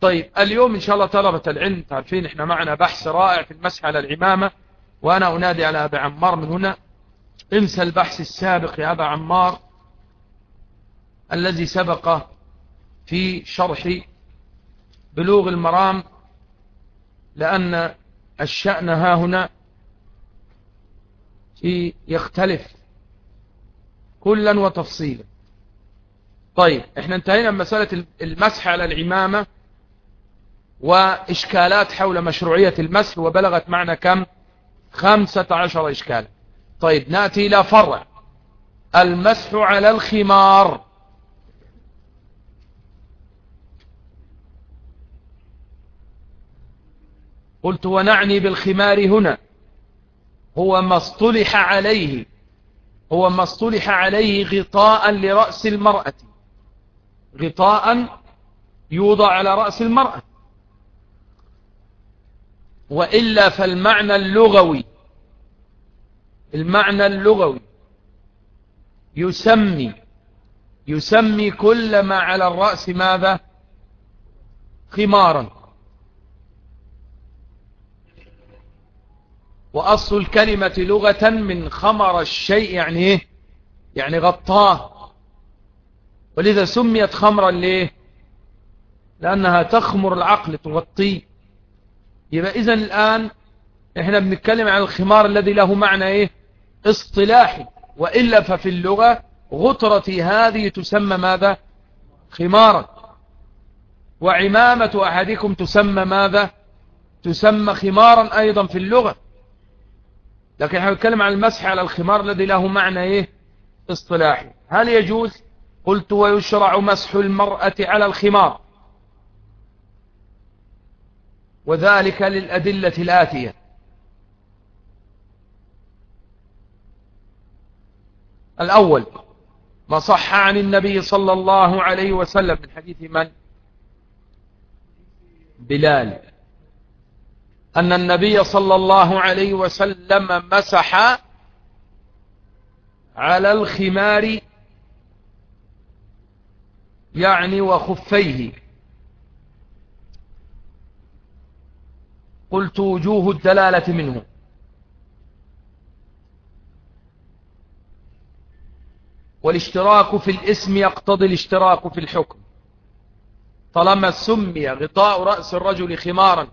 طيب اليوم إن شاء الله طلبة العلم تعرفين إحنا معنا بحث رائع في المسح على العمامة وأنا أنادي على أبا عمار من هنا. انسى البحث السابق يا أبا عمار الذي سبق في شرح بلوغ المرام لأن الشأن ها هنا يختلف كلا وتفصيلا. طيب إحنا انتهينا من مسألة المسح على العمامة. وإشكالات حول مشروعية المسح وبلغت معنا كم؟ خمسة عشر إشكال. طيب نأتي إلى فرع. المسح على الخمار. قلت ونعني بالخمار هنا. هو ما اصطلح عليه. هو ما اصطلح عليه غطاء لرأس المرأة. غطاء يوضع على رأس المرأة. وإلا فالمعنى اللغوي المعنى اللغوي يسمي يسمي كل ما على الرأس ماذا؟ خمارا. وأصل الكلمة لغة من خمر الشيء يعني إيه؟ يعني غطاه. ولذا سميت خمرا ليه؟ لأنها تخمر العقل تغطيه. يبقى إذن الآن إحنا بنتكلم عن الخمار الذي له معنى إيه؟ اصطلاحي وإلا ففي اللغة غطرة هذه تسمى ماذا؟ خمارا. وعمامة أحدكم تسمى ماذا؟ تسمى خمارا أيضا في اللغة. لكن إحنا بنتكلم عن المسح على الخمار الذي له معنى إيه؟ اصطلاحي. هل يجوز؟ قلت ويشرع مسح المرأة على الخمار. وذلك للأدلة الآتية. الأول ما صح عن النبي صلى الله عليه وسلم من حديث من؟ بلال. أن النبي صلى الله عليه وسلم مسح على الخمار يعني وخفيه. قلت وجوه الدلالة منه. والاشتراك في الاسم يقتضي الاشتراك في الحكم. طالما سمي غطاء رأس الرجل خمارا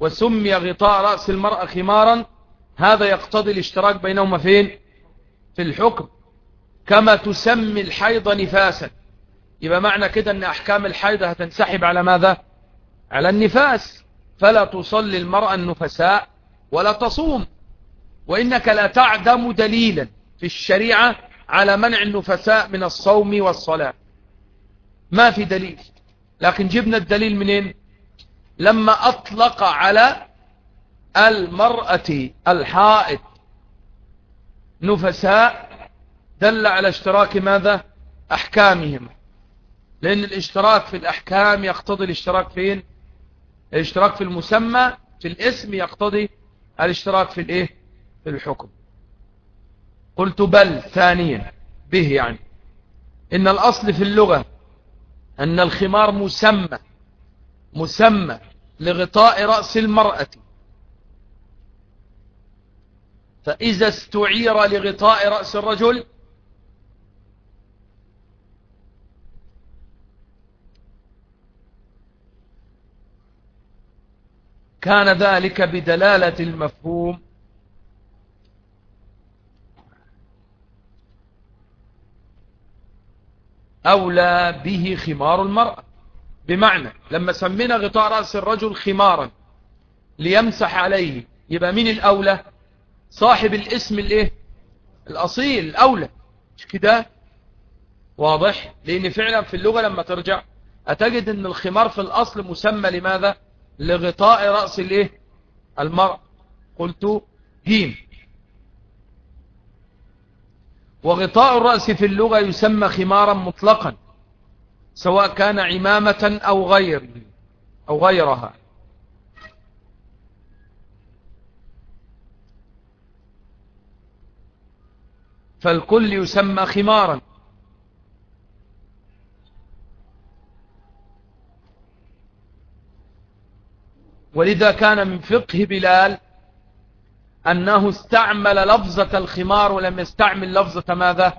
وسمي غطاء رأس المرأة خمارا هذا يقتضي الاشتراك بينهما فين؟ في الحكم. كما تسمي الحيض نفاسا. يبقى معنى كده إن أحكام الحيض هتنسحب على ماذا؟ على النفاس. فلا تصلي المرأة النفساء ولا تصوم. وإنك لا تعدم دليلا في الشريعة على منع النفساء من الصوم والصلاة. ما في دليل. لكن جبنا الدليل منين؟ لما أطلق على المرأة الحائط نفساء دل على اشتراك ماذا؟ أحكامهم. لأن الاشتراك في الأحكام يقتضي الاشتراك فين؟ الاشتراك في المسمى في الاسم يقتضي الاشتراك في الايه؟ في الحكم. قلت بل ثانيا به يعني. إن الأصل في اللغة أن الخمار مسمى مسمى لغطاء رأس المرأة. فإذا استعير لغطاء رأس الرجل كان ذلك بدلالة المفهوم. أولى به خمار المرأة. بمعنى لما سمينا غطاء رأس الرجل خمارا ليمسح عليه يبقى مين الأولى؟ صاحب الاسم الإيه؟ الأصيل الأولى. مش كده؟ واضح؟ لأن فعلا في اللغة لما ترجع أتجد أن الخمار في الأصل مسمى لماذا؟ لغطاء رأس الإيه؟ المرأة قلت جيم وغطاء الرأس في اللغة يسمى خمارا مطلقا سواء كان عمامة أو غير أو غيرها. فالكل يسمى خمارا. ولذا كان من فقه بلال أنه استعمل لفظة الخمار ولم يستعمل لفظة ماذا؟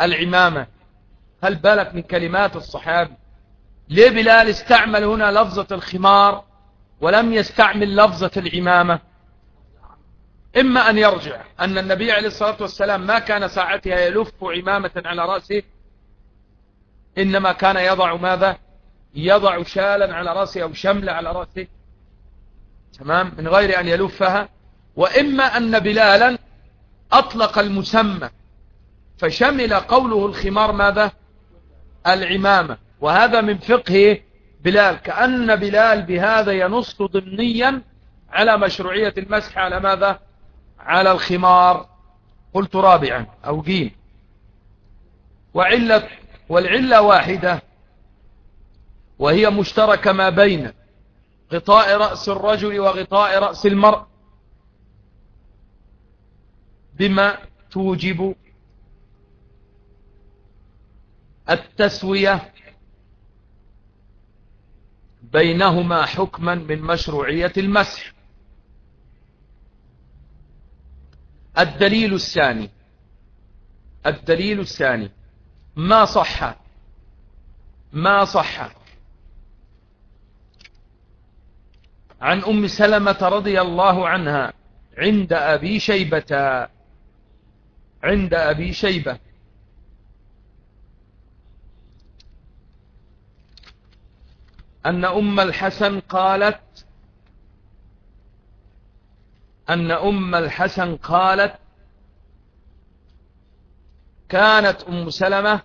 العمامة. هل بالك من كلمات الصحابي؟ ليه بلال استعمل هنا لفظة الخمار ولم يستعمل لفظة العمامة؟ إما أن يرجع أن النبي عليه الصلاة والسلام ما كان ساعتها يلف عمامة على رأسه إنما كان يضع ماذا؟ يضع شالا على رأسه أو شملة على رأسه تمام؟ من غير أن يلفها. وإما أن بلالا أطلق المسمى فشمل قوله الخمار ماذا؟ العمامة. وهذا من فقه بلال. كأن بلال بهذا ينص ضمنيا على مشروعية المسح على ماذا؟ على الخمار. قلت رابعا أو جيم. وعلة والعلة واحدة وهي مشتركة ما بين غطاء رأس الرجل وغطاء رأس المرء بما توجب التسوية بينهما حكما من مشروعية المسح. الدليل الثاني الدليل الثاني ما صح ما صح عن أم سلمة رضي الله عنها عند أبي شيبة. عند أبي شيبة. أن أم الحسن قالت أن أم الحسن قالت كانت أم سلمة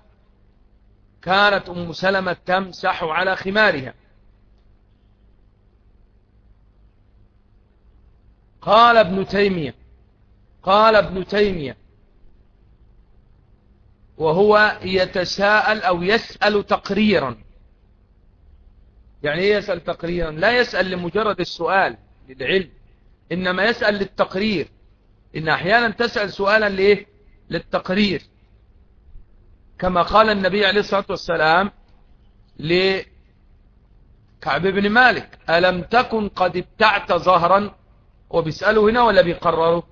كانت أم سلمة تمسح على خمارها. قال ابن تيمية قال ابن تيمية وهو يتساءل أو يسأل تقريرا. يعني إيه يسأل تقريرا؟ لا يسأل لمجرد السؤال للعلم إنما يسأل للتقرير. إن أحيانا تسأل سؤالا ليه للتقرير. كما قال النبي عليه الصلاة والسلام لكعب بن مالك ألم تكن قد ابتعت ظهرا وبيسأله هنا ولا بيقرره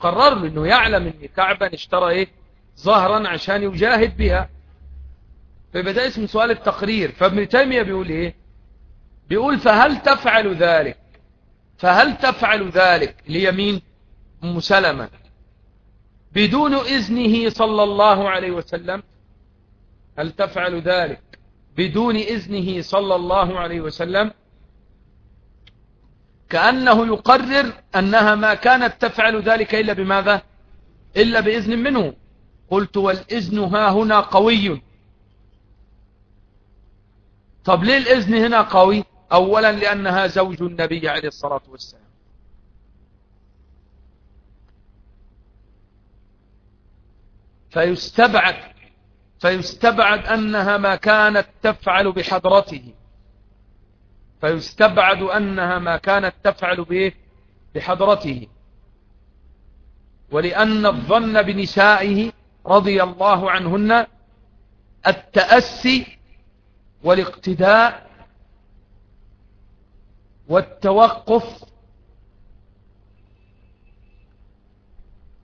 قرر له إنه يعلم إن كعبا اشترى إيه؟ ظهرا عشان يجاهد بها. فبدأ اسم سؤال التقرير. فابن تيمية بيقول إيه؟ بيقول فهل تفعل ذلك؟ فهل تفعل ذلك ليمين أم سلمة؟ بدون إذنه صلى الله عليه وسلم. هل تفعل ذلك؟ بدون إذنه صلى الله عليه وسلم. كأنه يقرر أنها ما كانت تفعل ذلك إلا بماذا؟ إلا بإذن منه. قلت والإذن ها هنا قوي. طب ليه الإذن هنا قوي؟ أولا لأنها زوج النبي عليه الصلاة والسلام. فيستبعد فيستبعد أنها ما كانت تفعل بحضرته. فيستبعد أنها ما كانت تفعل به بحضرته ولأن الظن بنسائه رضي الله عنهن التأسي والاقتداء والتوقف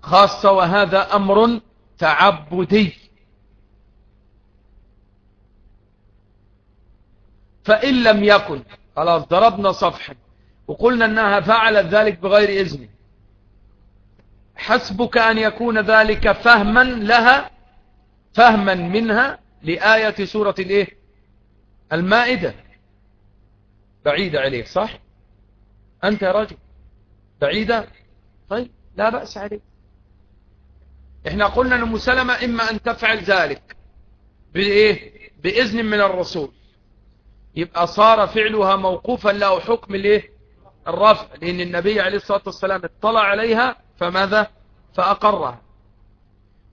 خاصة وهذا أمر تعبدي. فإن لم يكن خلاص ضربنا صفحا وقلنا أنها فعلت ذلك بغير إذن حسبك أن يكون ذلك فهما لها فهما منها لآية سورة الإيه؟ المائدة. بعيدة عليك صح؟ أنت يا رجل. بعيدة؟ طيب لا بأس عليك. إحنا قلنا أن سلمة إما أن تفعل ذلك بإيه؟ بإذن من الرسول. يبقى صار فعلها موقوفا له حكم الايه الرفع لأن النبي عليه الصلاة والسلام اطلع عليها فماذا؟ فأقرها.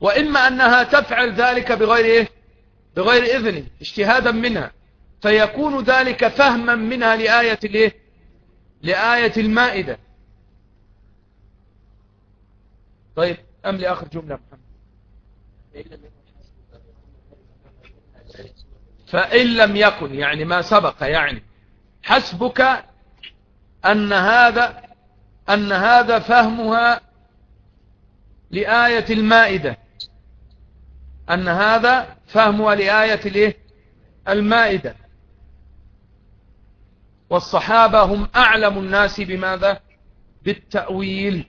وإما أنها تفعل ذلك بغير إيه؟ بغير إذن اجتهادا منها. فيكون ذلك فهما منها لآية الإيه؟ لآية المائدة. طيب أم لآخر جملة محمد؟ فإن لم يكن يعني ما سبق يعني حسبك أن هذا أن هذا فهمها لآية المائدة. أن هذا فهمها لآية المائدة. والصحابة هم أعلم الناس بماذا؟ بالتأويل.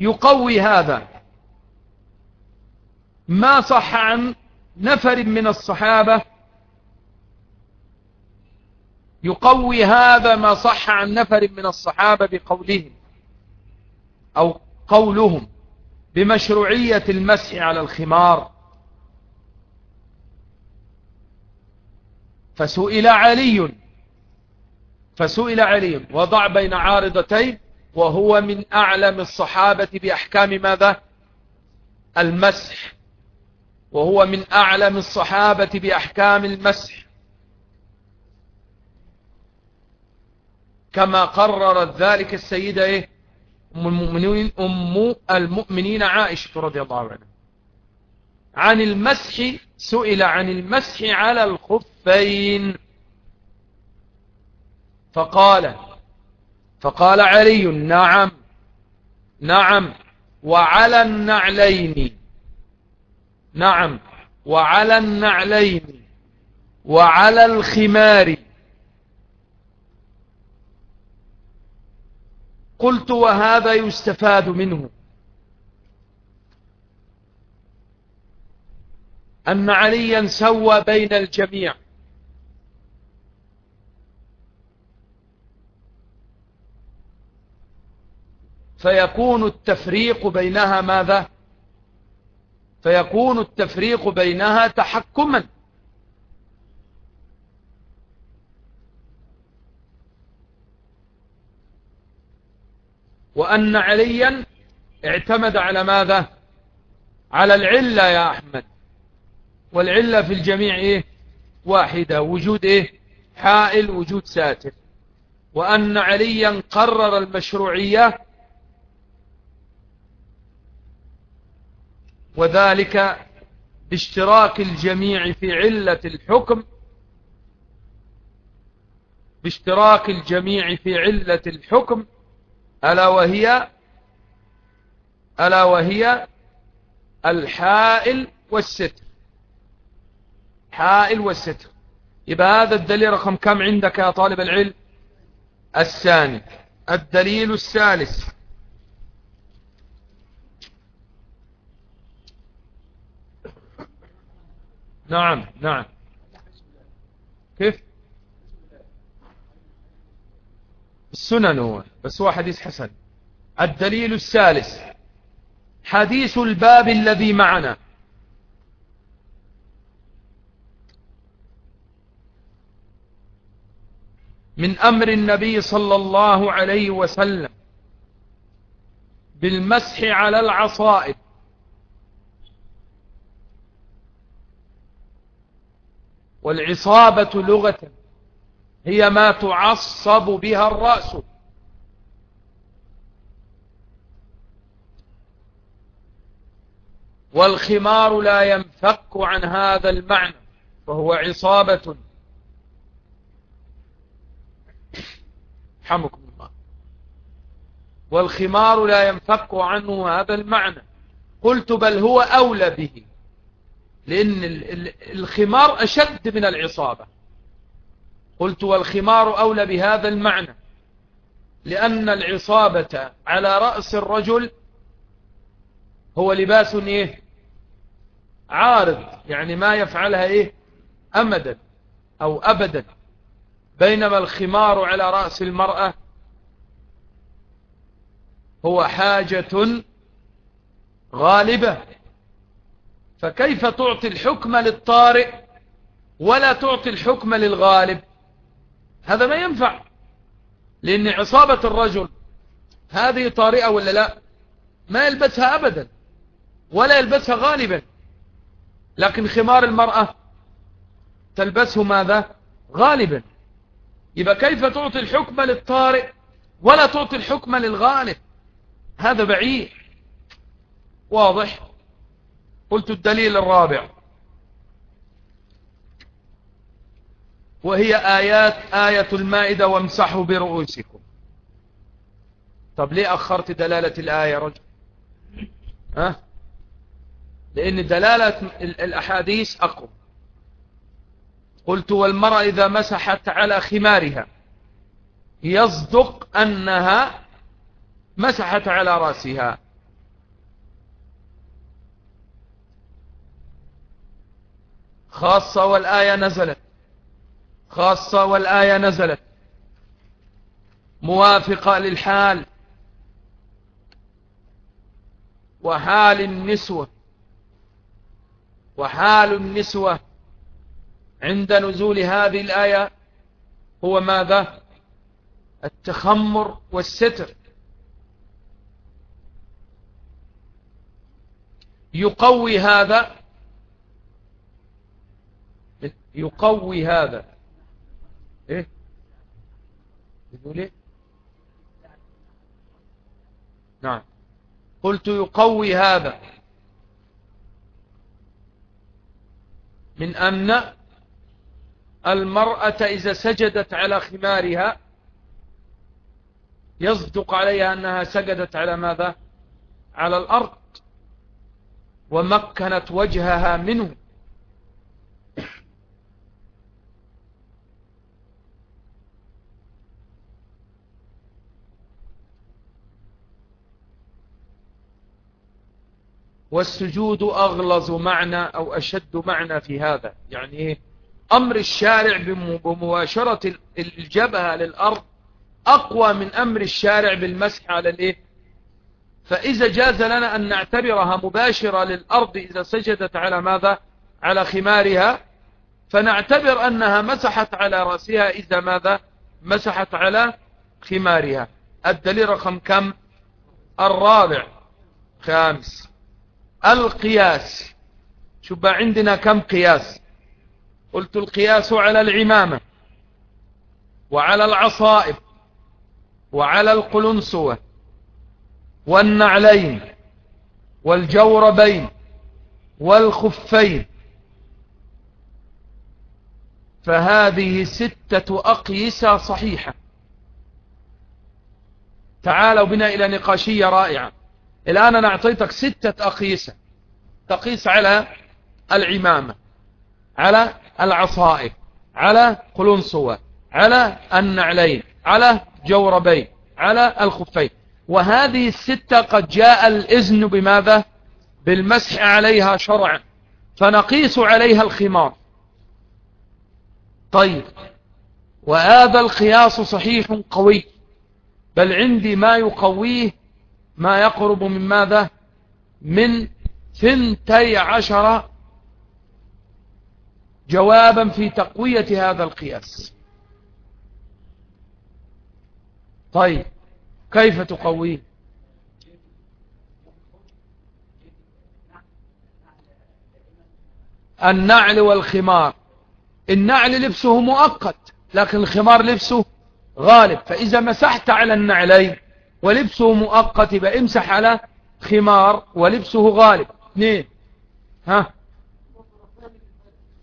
يقوي هذا. ما صح عن نفر من الصحابة يقوي هذا ما صح عن نفر من الصحابة بقولهم أو قولهم بمشروعية المسح على الخمار. فسئل علي فسئل علي وضع بين عارضتين وهو من أعلم الصحابة بأحكام ماذا؟ المسح. وهو من أعلم الصحابة بأحكام المسح. كما قررت ذلك السيدة إيه؟ أم المؤمنين, أم المؤمنين عائشة رضي الله عنها. عن المسح سئل عن المسح على الخفين. فقال فقال علي نعم نعم وعلى النعلين. نعم. وعلى النعلين. وعلى الخمار. قلت وهذا يستفاد منه. أن عليا سوى بين الجميع. فيكون التفريق بينها ماذا؟ فيكون التفريق بينها تحكما. وأن عليا اعتمد على ماذا؟ على العلة يا أحمد. والعلة في الجميع إيه؟ واحدة. وجود إيه؟ حائل وجود ساتر. وأن عليا قرر المشروعية وذلك باشتراك الجميع في علة الحكم باشتراك الجميع في علة الحكم ألا وهي ألا وهي الحائل والستر. حائل والستر. يبقى هذا الدليل رقم كم عندك يا طالب العلم؟ الثاني. الدليل الثالث. نعم نعم. كيف؟ السنن هو بس هو حديث حسن. الدليل الثالث حديث الباب الذي معنا. من أمر النبي صلى الله عليه وسلم بالمسح على العصائب. والعصابة لغة هي ما تعصب بها الرأس. والخمار لا ينفك عن هذا المعنى فهو عصابة. حمكم الله. والخمار لا ينفك عنه هذا المعنى. قلت بل هو أولى به. لأن الخمار أشد من العصابة. قلت والخمار أولى بهذا المعنى. لأن العصابة على رأس الرجل هو لباس إيه؟ عارض. يعني ما يفعلها إيه؟ أمدا أو أبدا. بينما الخمار على رأس المرأة هو حاجة غالبة. فكيف تعطي الحكم للطارئ ولا تعطي الحكم للغالب؟ هذا ما ينفع. لأن عصابة الرجل هذه طارئة ولا لا؟ ما يلبسها أبدا ولا يلبسها غالبا. لكن خمار المرأة تلبسه ماذا؟ غالبا. يبقى كيف تعطي الحكم للطارئ ولا تعطي الحكم للغالب؟ هذا بعيد. واضح؟ قلت الدليل الرابع. وهي آيات آية المائدة وامسحوا برؤوسكم. طب ليه أخرت دلالة الآية رجل؟ ها؟ لأن دلالة الأحاديث أقوى. قلت والمرأة إذا مسحت على خمارها يصدق أنها مسحت على رأسها. خاصة والآية نزلت. خاصة والآية نزلت. موافقة للحال. وحال النسوة. وحال النسوة عند نزول هذه الآية هو ماذا؟ التخمر والستر. يقوي هذا يقوي هذا. إيه؟ يقول إيه؟ نعم. قلت يقوي هذا. من أن المرأة إذا سجدت على خمارها يصدق عليها أنها سجدت على ماذا؟ على الأرض. ومكنت وجهها منه. والسجود أغلظ معنى أو أشد معنى في هذا. يعني إيه؟ أمر الشارع بمباشرة الجبهة للأرض أقوى من أمر الشارع بالمسح على الإيه؟ فإذا جاز لنا أن نعتبرها مباشرة للأرض إذا سجدت على ماذا؟ على خمارها فنعتبر أنها مسحت على رأسها إذا ماذا؟ مسحت على خمارها. الدليل رقم كم؟ الرابع. خامس. القياس. شوف عندنا كم قياس. قلت القياس على العمامة وعلى العصائب وعلى القلنسوة والنعلين والجوربين والخفين. فهذه ستة أقيسة صحيحة. تعالوا بنا إلى نقاشية رائعة. الآن أنا أعطيتك ستة أقيسة تقيس على العمامة على العصائب على قلنصوة على النعلين على جوربين على الخفين. وهذه الستة قد جاء الإذن بماذا؟ بالمسح عليها شرعا. فنقيس عليها الخمار. طيب وهذا القياس صحيح قوي بل عندي ما يقويه ما يقرب من ماذا؟ من ثنتي عشر جوابا في تقوية هذا القياس. طيب كيف تقويه النعل والخمار. النعل لبسه مؤقت لكن الخمار لبسه غالب. فإذا مسحت على النعلين ولبسه مؤقت يبقى امسح على خمار ولبسه غالب. اثنين. ها؟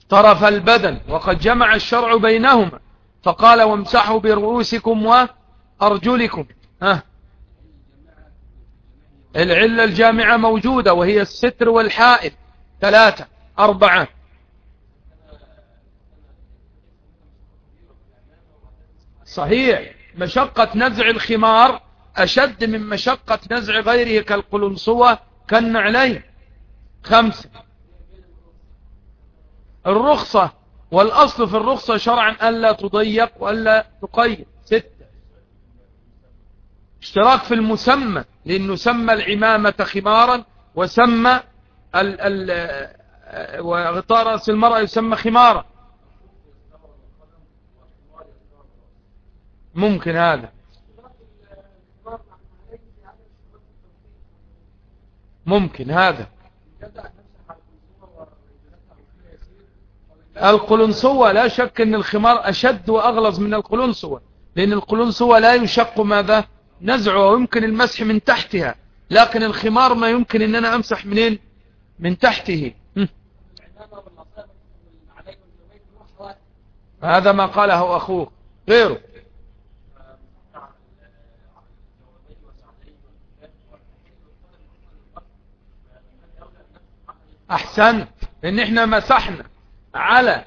طرف البدن وقد جمع الشرع بينهما. فقال وامسحوا برؤوسكم وأرجلكم. ها؟ العلة الجامعة موجودة وهي الستر والحائل ثلاثة. أربعة. صحيح. مشقة نزع الخمار أشد من مشقة نزع غيره كالقلنصوة كالنعلين. خمسة. الرخصة والأصل في الرخصة شرعا ألا تضيق وألا تقيد. ستة. اشتراك في المسمى لأنه سمى العمامة خمارا وسمى ال ال وغطاء رأس المرأة يسمى خمارا. ممكن هذا. ممكن هذا. القلنسوة لا شك إن الخمار أشد وأغلظ من القلنسوة لأن القلنسوة لا يشق ماذا؟ نزعه ويمكن المسح من تحتها لكن الخمار ما يمكن إن أنا أمسح منين من تحته. هذا ما قاله أخوه. غيره. أحسنت. إن إحنا مسحنا على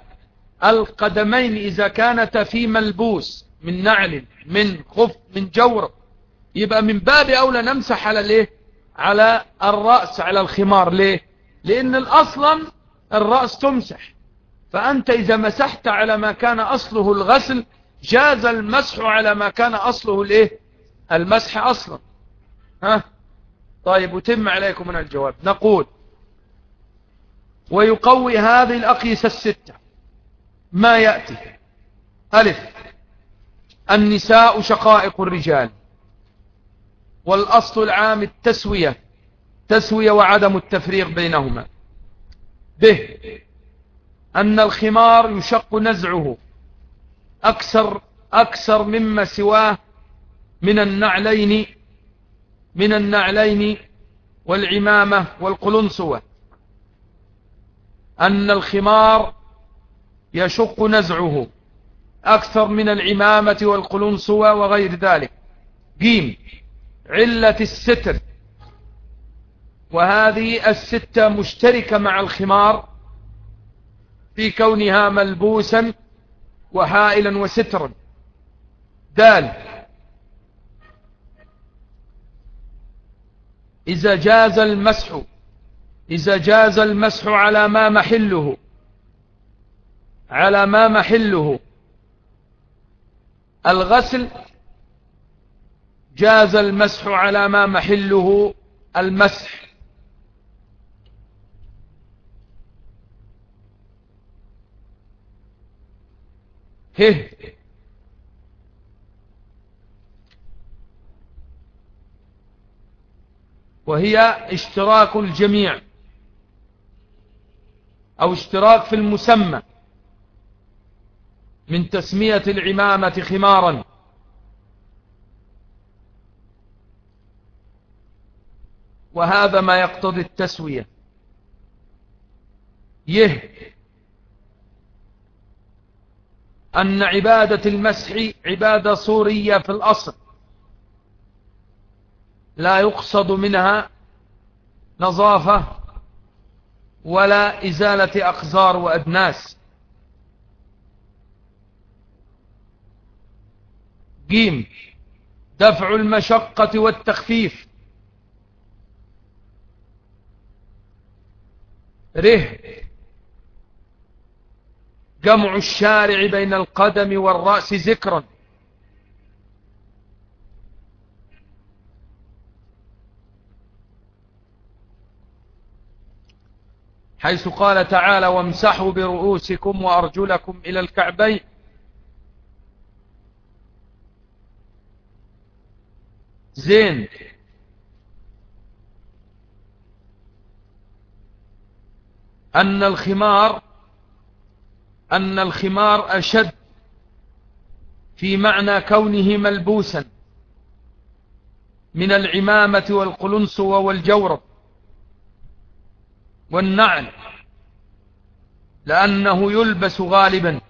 القدمين إذا كانتا في ملبوس من نعل من خف من جورب يبقى من باب أولى نمسح على الايه على الرأس على الخمار. ليه؟ لأن الأصلا الرأس تمسح. فأنت إذا مسحت على ما كان أصله الغسل جاز المسح على ما كان أصله الإيه؟ المسح أصلا. ها؟ طيب وتم عليكم من الجواب. نقول ويقوي هذه الأقيسة الستة. ما يأتي؟ ألف. النساء شقائق الرجال. والأصل العام التسوية. تسوية وعدم التفريق بينهما. به أن الخمار يشق نزعه. أكثر, أكثر مما سواه من النعلين من النعلين والعمامة والقلنسوة. أن الخمار يشق نزعه أكثر من العمامة والقلنسوة وغير ذلك. جيم علة الستر. وهذه الستة مشتركة مع الخمار في كونها ملبوسا وحائلا وسترا. دال إذا جاز المسح إذا جاز المسح على ما محله على ما محله. الغسل جاز المسح على ما محله المسح. هه وهي اشتراك الجميع. أو اشتراك في المسمى من تسمية العمامة خمارا. وهذا ما يقتضي التسوية. يه. أن عبادة المسح عبادة صورية في الأصل. لا يقصد منها نظافة ولا إزالة أقذار وأدناس. جيم دفع المشقة والتخفيف. ره جمع الشارع بين القدم والرأس ذكرا. حيث قال تعالى وامسحوا برؤوسكم وأرجلكم إلى الكعبين زين. أن الخمار أن الخمار أشد في معنى كونه ملبوسا من العمامة والقلنسوة والجورب والنعل لأنه يلبس غالبا.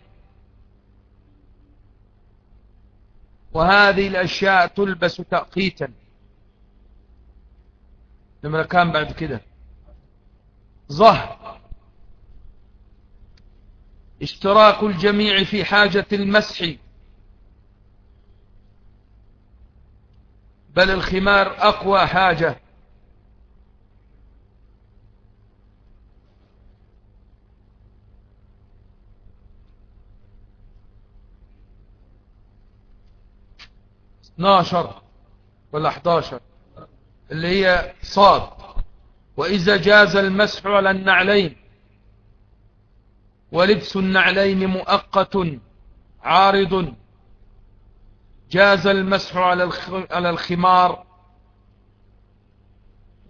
وهذه الأشياء تلبس تأقيتا. لما كان بعد كده. ظهر. اشتراك الجميع في حاجة المسح. بل الخمار أقوى حاجة. اثناشر ولا احداشر اللي هي صاد. وإذا جاز المسح على النعلين ولبس النعلين مؤقت عارض جاز المسح على الخمار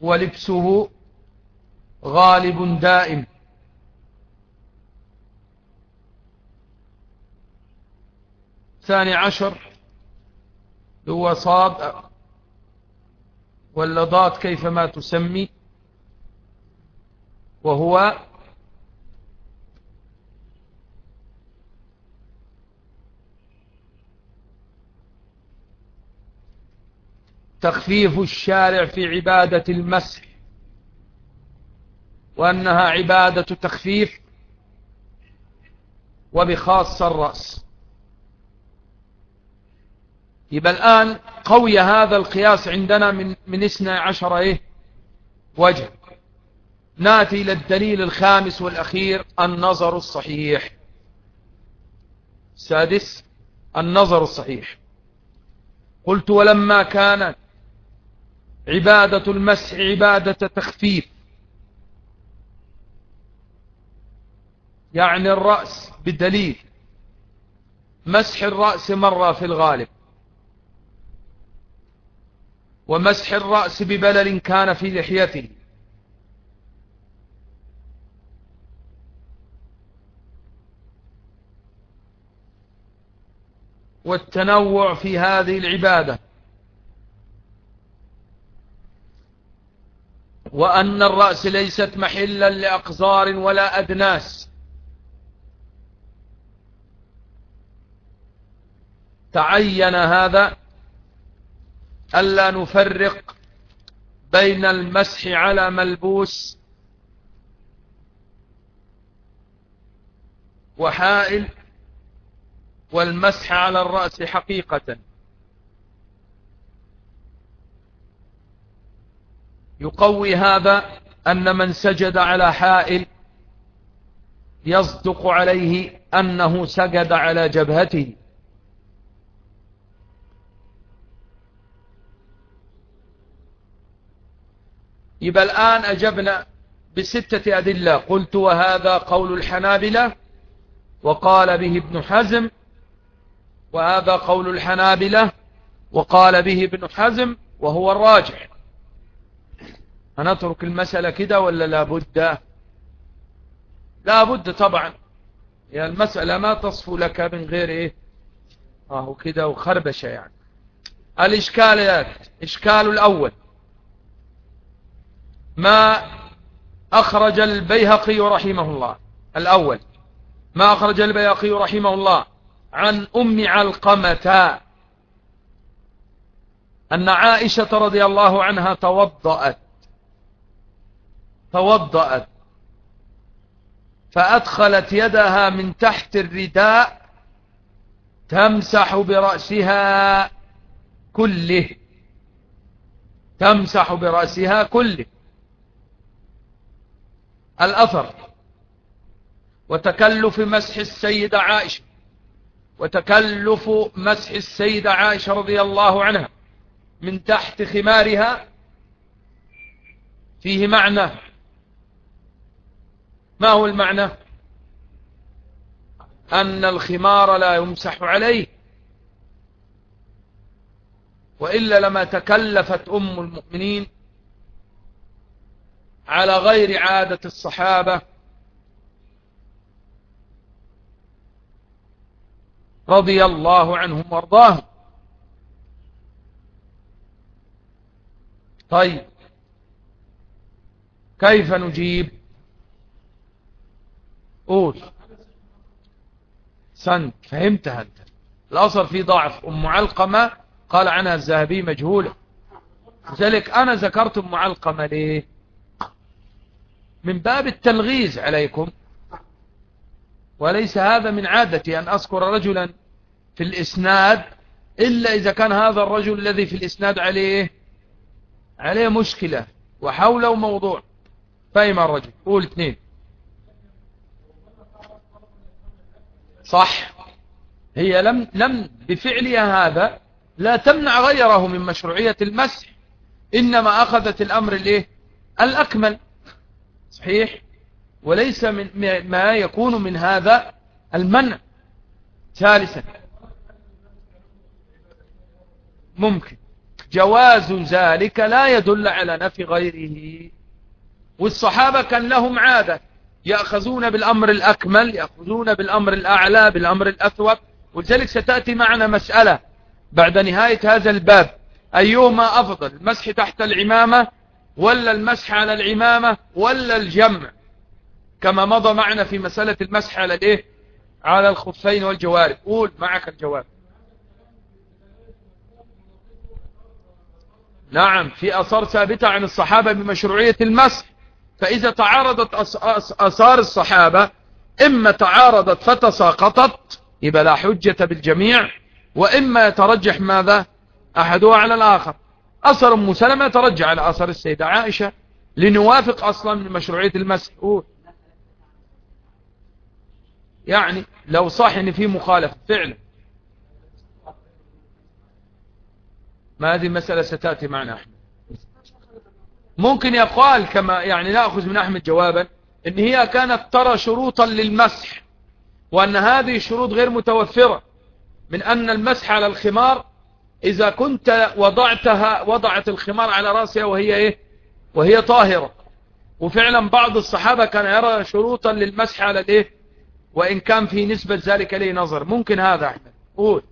ولبسه غالب دائم. ثاني عشر هو صاد ولا ضاد كيفما تسمي وهو تخفيف الشارع في عبادة المسح وأنها عبادة تخفيف وبخاصة الرأس. يبقى الآن قوي هذا القياس عندنا من من اثنى عشر إيه؟ وجه. ناتي إلى الدليل الخامس والأخير النظر الصحيح. سادس النظر الصحيح. قلت ولما كانت عبادة المسح عبادة تخفيف يعني الرأس بدليل مسح الرأس مرة في الغالب. ومسح الرأس ببلل كان في لحيته. والتنوع في هذه العبادة. وأن الرأس ليست محلا لأقذار ولا أدناس. تعين هذا ألا نفرق بين المسح على ملبوس وحائل والمسح على الرأس حقيقة. يقوي هذا أن من سجد على حائل يصدق عليه أنه سجد على جبهته. يبقى الآن أجبنا بستة أدلة. قلت وهذا قول الحنابلة وقال به ابن حزم وهذا قول الحنابلة وقال به ابن حزم وهو الراجح. هنترك المسألة كده ولا لابد لابد طبعا. يعني المسألة ما تصفو لك من غير إيه؟ اهو كده وخربشة يعني. الاشكاليات إشكال الأول. ما أخرج البيهقي رحمه الله. الأول ما أخرج البيهقي رحمه الله عن أم علقمة أن عائشة رضي الله عنها توضأت. توضأت. فأدخلت يدها من تحت الرداء تمسح برأسها كله. تمسح برأسها كله. الأثر وتكلف مسح السيدة عائشة وتكلف مسح السيدة عائشة رضي الله عنها من تحت خمارها فيه معنى. ما هو المعنى؟ أن الخمار لا يمسح عليه وإلا لما تكلفت أم المؤمنين على غير عادة الصحابة. رضي الله عنهم وأرضاهم. طيب. كيف نجيب؟ قول. سنت فهمتها أنت. الأصل في ضعف. أم علقمة قال عنها الذهبي مجهولة لذلك أنا ذكرت أم علقمة ليه؟ من باب التلغيز عليكم وليس هذا من عادتي أن أذكر رجلا في الإسناد إلا إذا كان هذا الرجل الذي في الإسناد عليه عليه مشكلة وحوله موضوع. فهم الرجل؟ قول اثنين. صح. هي لم لم بفعلها هذا لا تمنع غيره من مشروعية المسح إنما أخذت الأمر الإيه؟ الأكمل. صحيح وليس من ما يكون من هذا المنع. ثالثا ممكن. جواز ذلك لا يدل على نفي غيره. والصحابة كان لهم عادة يأخذون بالأمر الأكمل يأخذون بالأمر الأعلى بالأمر الأثوب ولذلك ستأتي معنا مسألة بعد نهاية هذا الباب. أيهما أفضل؟ المسح تحت العمامة ولا المسح على العمامة ولا الجمع. كما مضى معنا في مسألة المسح على الإيه؟ على الخفين والجوارب. قول معك الجواب. نعم في أثار ثابتة عن الصحابة بمشروعية المسح. فإذا تعارضت أثار الصحابة إما تعارضت فتساقطت يبقى لا حجة بالجميع وإما يترجح ماذا؟ أحدها على الآخر. أثر أم سلمة يترجح على أثر السيدة عائشة لنوافق أصلا مشروعية المسح. يعني لو صح إن في مخالفة فعلا. ما هذه مسألة ستأتي معنا أحمد. ممكن يقال كما يعني نأخذ من أحمد جوابا إن هي كانت ترى شروطا للمسح وأن هذه الشروط غير متوفرة من أن المسح على الخمار إذا كنت وضعتها وضعت الخمار على رأسها وهي إيه؟ وهي طاهرة. وفعلا بعض الصحابة كان يرى شروطا للمسح على الإيه؟ وإن كان في نسبة ذلك لي نظر. ممكن هذا أحمد. قول.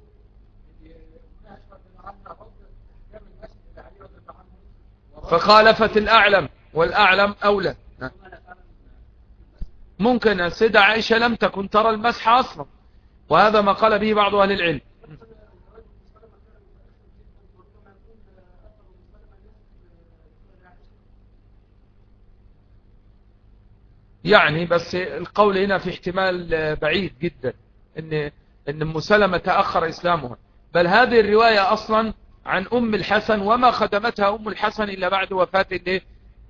فخالفت الأعلم والأعلم أولى. ممكن السيدة عائشة لم تكن ترى المسح أصلا. وهذا ما قال به بعض أهل العلم. يعني بس القول هنا في احتمال بعيد جدا ان إن أم سلمة تأخر إسلامها. بل هذه الرواية أصلا عن أم الحسن وما خدمتها أم الحسن إلا بعد وفاة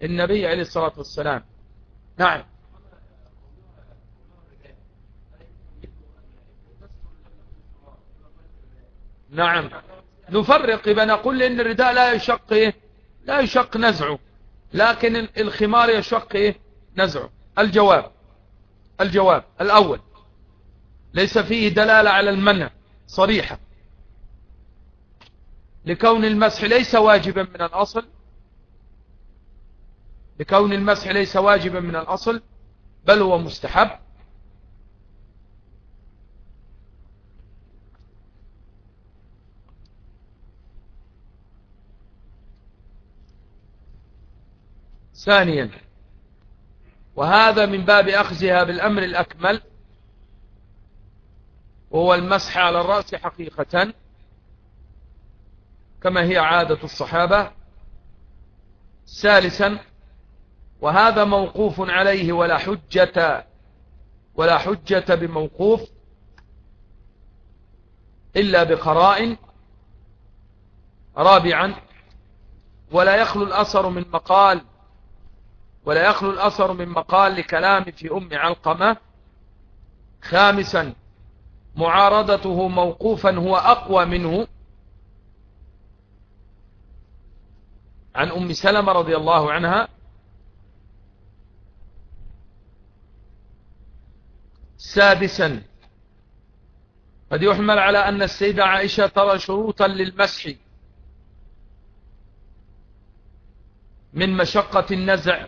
النبي عليه الصلاة والسلام. نعم. نعم. نفرق يبقى نقول إن الرداء لا يشق إيه؟ لا يشق نزعه. لكن الخمار يشق إيه؟ نزعه. الجواب. الجواب. الأول. ليس فيه دلالة على المنع. صريحة. لكون المسح ليس واجبا من الأصل. لكون المسح ليس واجبا من الأصل بل هو مستحب. ثانيا. وهذا من باب أخذها بالأمر الأكمل وهو المسح على الرأس حقيقة كما هي عادة الصحابة ثالثا وهذا موقوف عليه ولا حجة ولا حجة بموقوف إلا بقراء رابعا ولا يخلو الأثر من مقال ولا يخلو الأثر من مقال لكلام في أم علقمة. خامسا معارضته موقوفا هو أقوى منه. عن أم سلمة رضي الله عنها. سادسا قد يحمل على أن السيدة عائشة ترى شروطا للمسح من مشقة النزع.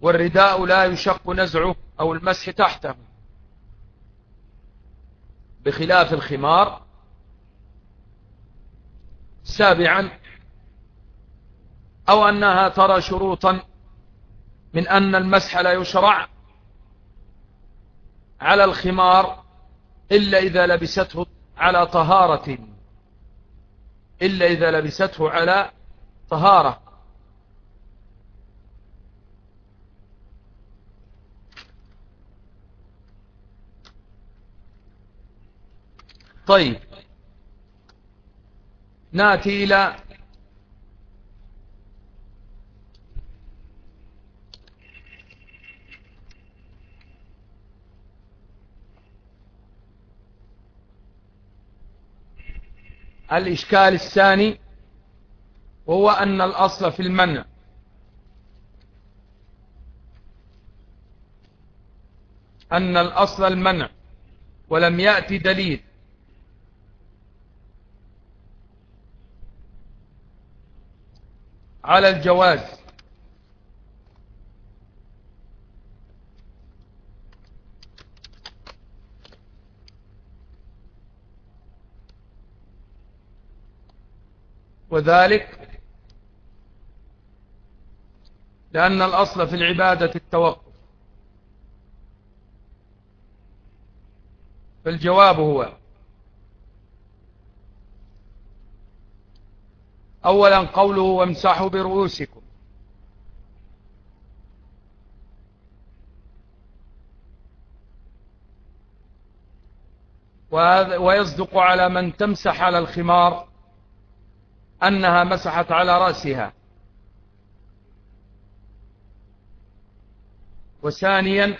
والرداء لا يشق نزعه أو المسح تحته. بخلاف الخمار سابعا أو أنها ترى شروطا من أن المسح لا يشرع على الخمار إلا إذا لبسته على طهارة إلا إذا لبسته على طهارة. طيب. نأتي إلى الإشكال الثاني وهو أن الأصل في المنع. أن الأصل المنع ولم يأتي دليل. على الجواز. وذلك لأن الأصل في العبادة التوقف. فالجواب هو أولا قوله وامسحوا برؤوسكم. ويصدق على من تمسح على الخمار أنها مسحت على رأسها. وثانيا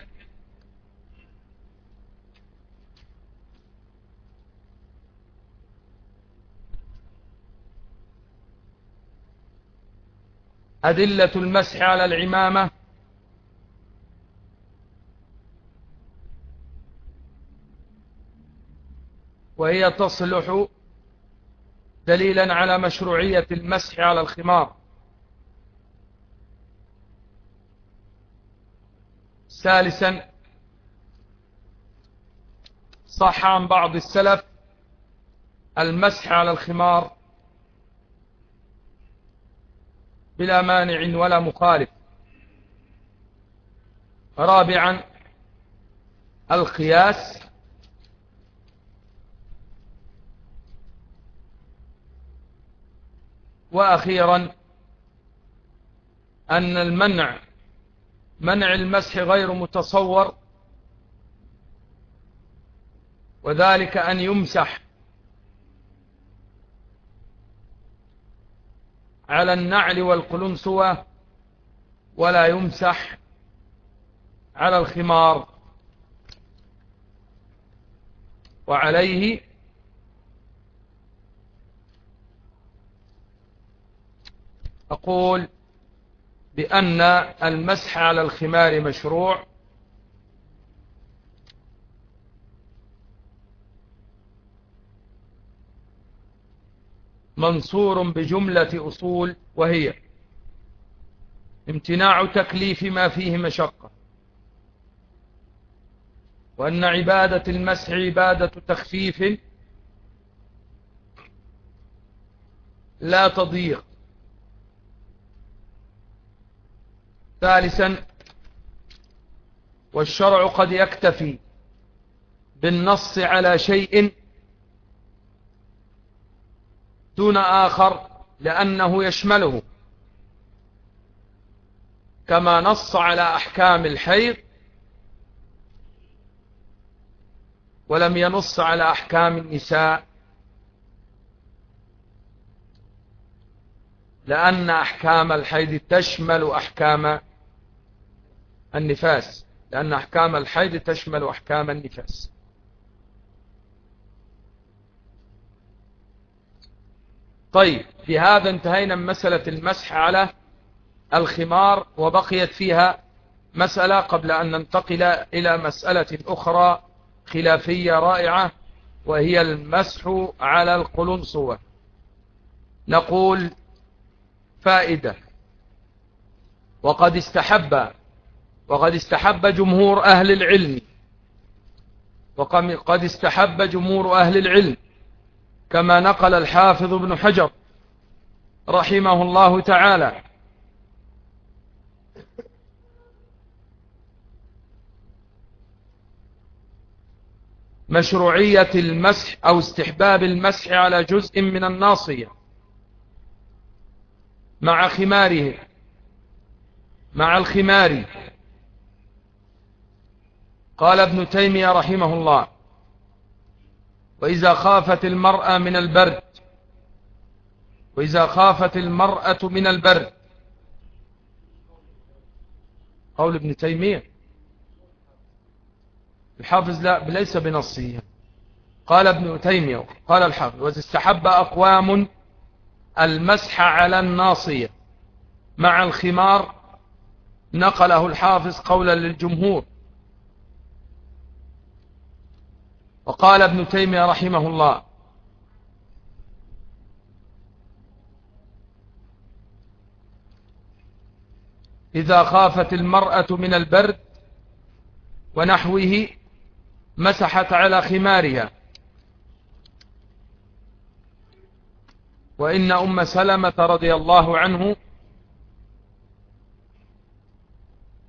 أدلة المسح على العمامة. وهي تصلح دليلا على مشروعية المسح على الخمار. ثالثا صح عن بعض السلف المسح على الخمار. بلا مانع ولا مخالف. رابعا القياس. وأخيرا أن المنع منع المسح غير متصور وذلك أن يمسح. على النعل والقلنسوة ولا يمسح على الخمار. وعليه أقول بأن المسح على الخمار مشروع. منصور بجملة أصول وهي امتناع تكليف ما فيه مشقة وأن عبادة المسح عبادة تخفيف لا تضيق ثالثا والشرع قد يكتفي بالنص على شيء دون آخر لأنه يشمله. كما نص على أحكام الحيض ولم ينص على أحكام النساء. لأن أحكام الحيض تشمل أحكام النفاس. لأن أحكام الحيض تشمل أحكام النفاس. طيب في هذا انتهينا من مسألة المسح على الخمار وبقيت فيها مسألة قبل أن ننتقل إلى مسألة أخرى خلافية رائعة وهي المسح على القلنصوة نقول فائدة. وقد استحب وقد استحب جمهور أهل العلم. وقد استحب جمهور أهل العلم. كما نقل الحافظ ابن حجر رحمه الله تعالى. مشروعية المسح أو استحباب المسح على جزء من الناصية مع خماره مع الخمار. قال ابن تيمية رحمه الله وإذا خافت المرأة من البرد وإذا خافت المرأة من البرد. قول ابن تيمية. الحافظ لا ليس بنصه قال ابن تيمية قال الحافظ وإذا استحب أقوام المسح على الناصية مع الخمار نقله الحافظ قولا للجمهور. وقال ابن تيمية رحمه الله. إذا خافت المرأة من البرد ونحوه مسحت على خمارها. وإن أم سلمة رضي الله عنه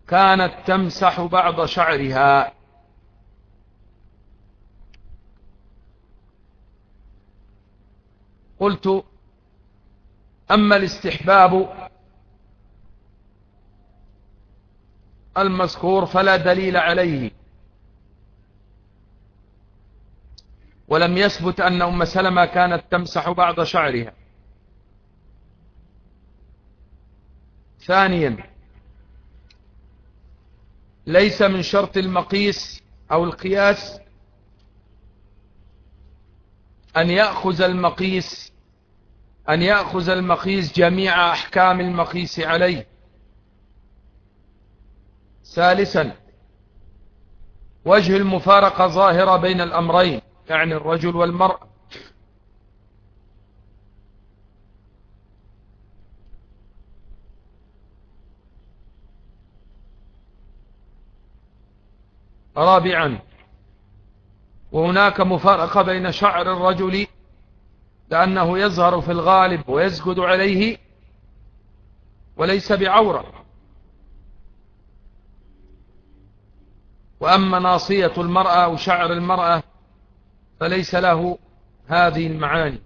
كانت تمسح بعض شعرها. قلت أما الاستحباب المذكور فلا دليل عليه. ولم يثبت أن أم سلمة كانت تمسح بعض شعرها. ثانيا ليس من شرط المقيس أو القياس أن يأخذ المقيس أن يأخذ المقيس جميع أحكام المقيس عليه. ثالثا وجه المفارقة ظاهرة بين الأمرين يعني الرجل والمرأة. رابعا وهناك مفارقة بين شعر الرجل لأنه يظهر في الغالب ويسجد عليه وليس بعورة. وأما ناصية المرأة أو شعر المرأة فليس له هذه المعاني.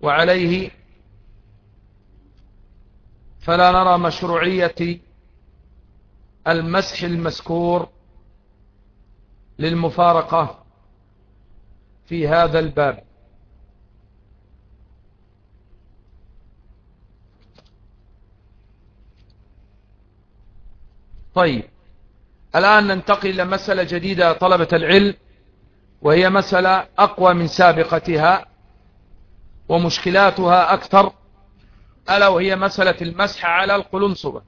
وعليه فلا نرى مشروعية المسح المذكور للمفارقة في هذا الباب. طيب الآن ننتقل إلى مسألة جديدة طلبة العلم وهي مسألة أقوى من سابقتها ومشكلاتها أكثر ألا وهي مسألة المسح على القلنصبة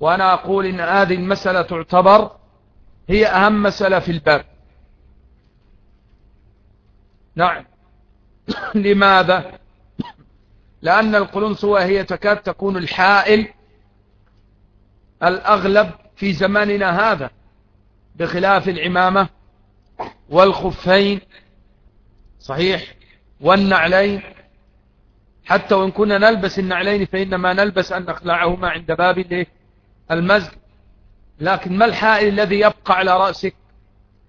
وأنا أقول إن هذه المسألة تعتبر هي أهم مسألة في الباب. نعم. لماذا؟ لأن القلنصوة هي تكاد تكون الحائل الأغلب في زماننا هذا بخلاف العمامة والخفين صحيح والنعلين. حتى وإن كنا نلبس النعلين فإنما نلبس أن نخلعهما عند باب المسجد لكن ما الحائل الذي يبقى على رأسك؟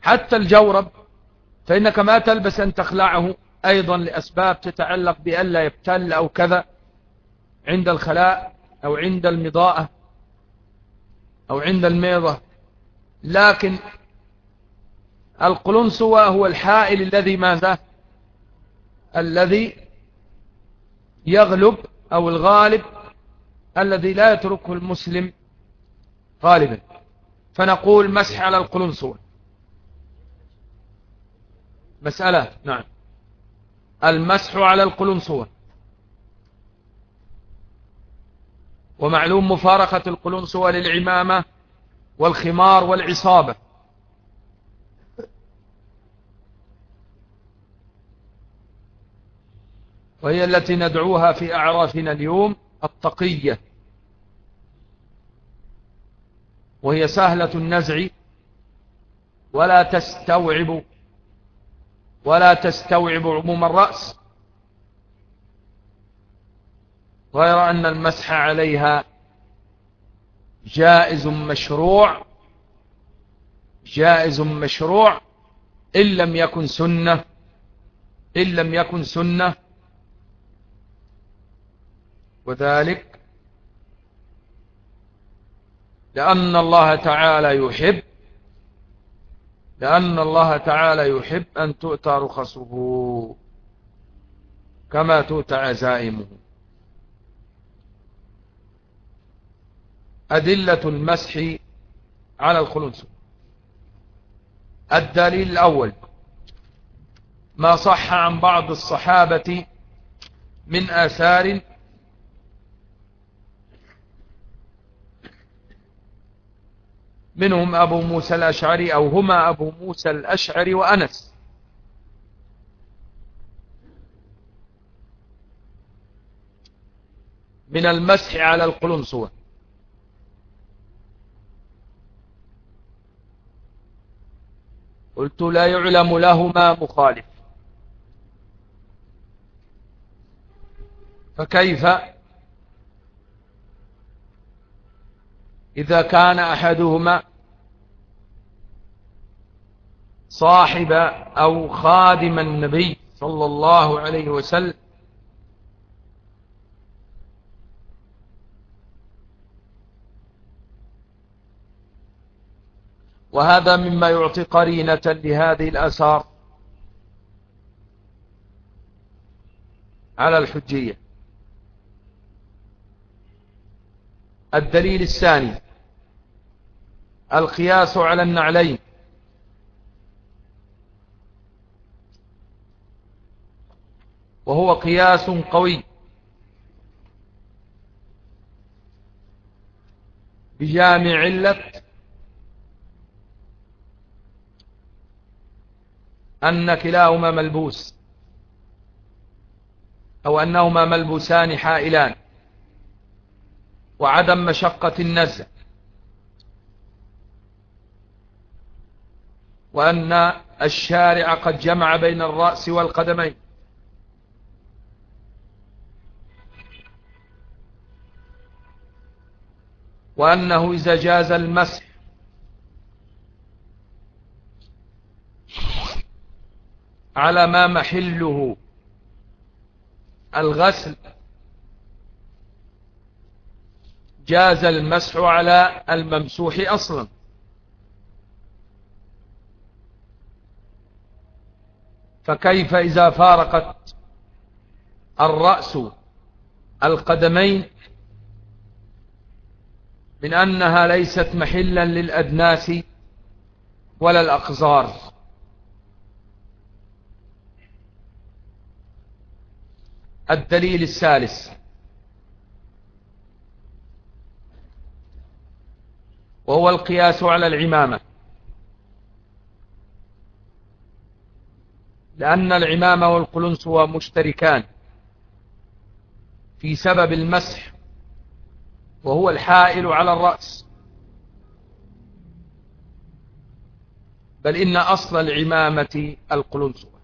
حتى الجورب فإنك ما تلبس أن تخلعه أيضا لأسباب تتعلق بألا يبتل أو كذا عند الخلاء أو عند المضاءة أو عند الميضة. لكن القلنسوة هو الحائل الذي ماذا؟ الذي يغلب أو الغالب الذي لا يتركه المسلم غالبا. فنقول مسح على القلنسوة مسألة نعم. المسح على القلنسوة ومعلوم مفارقة القلنسوة للعمامة والخمار والعصابة. وهي التي ندعوها في أعرافنا اليوم التقية. وهي سهلة النزع ولا تستوعب ولا تستوعب عموم الرأس غير أن المسح عليها جائز مشروع جائز مشروع إن لم يكن سنة إن لم يكن سنة. وذلك لأن الله تعالى يحب لأن الله تعالى يحب أن تؤتى رخصه كما تؤتى عزائمه. أدلة المسح على الخلنس الدليل الأول ما صح عن بعض الصحابة من آثار منهم أبو موسى الأشعري أو هما أبو موسى الأشعري وأنس. من المسح على القلنسوة قلت لا يعلم لهما مخالف. فكيف إذا كان أحدهما صاحب أو خادم النبي صلى الله عليه وسلم وهذا مما يعطي قرينة لهذه الأثار على الحجية. الدليل الثاني القياس على النعلين. وهو قياس قوي. بجامع علة أن كلاهما ملبوس. أو أنهما ملبوسان حائلان. وعدم مشقة النزع. وأن الشارع قد جمع بين الرأس والقدمين. وأنه إذا جاز المسح على ما محله الغسل جاز المسح على الممسوح أصلا. فكيف إذا فارقت الرأس القدمين من أنها ليست محلا للأدناس ولا الأقذار الدليل الثالث. وهو القياس على العمامة. لأن العمامة والقلنسوة مشتركان في سبب المسح وهو الحائل على الرأس. بل إن أصل العمامة القلنسوة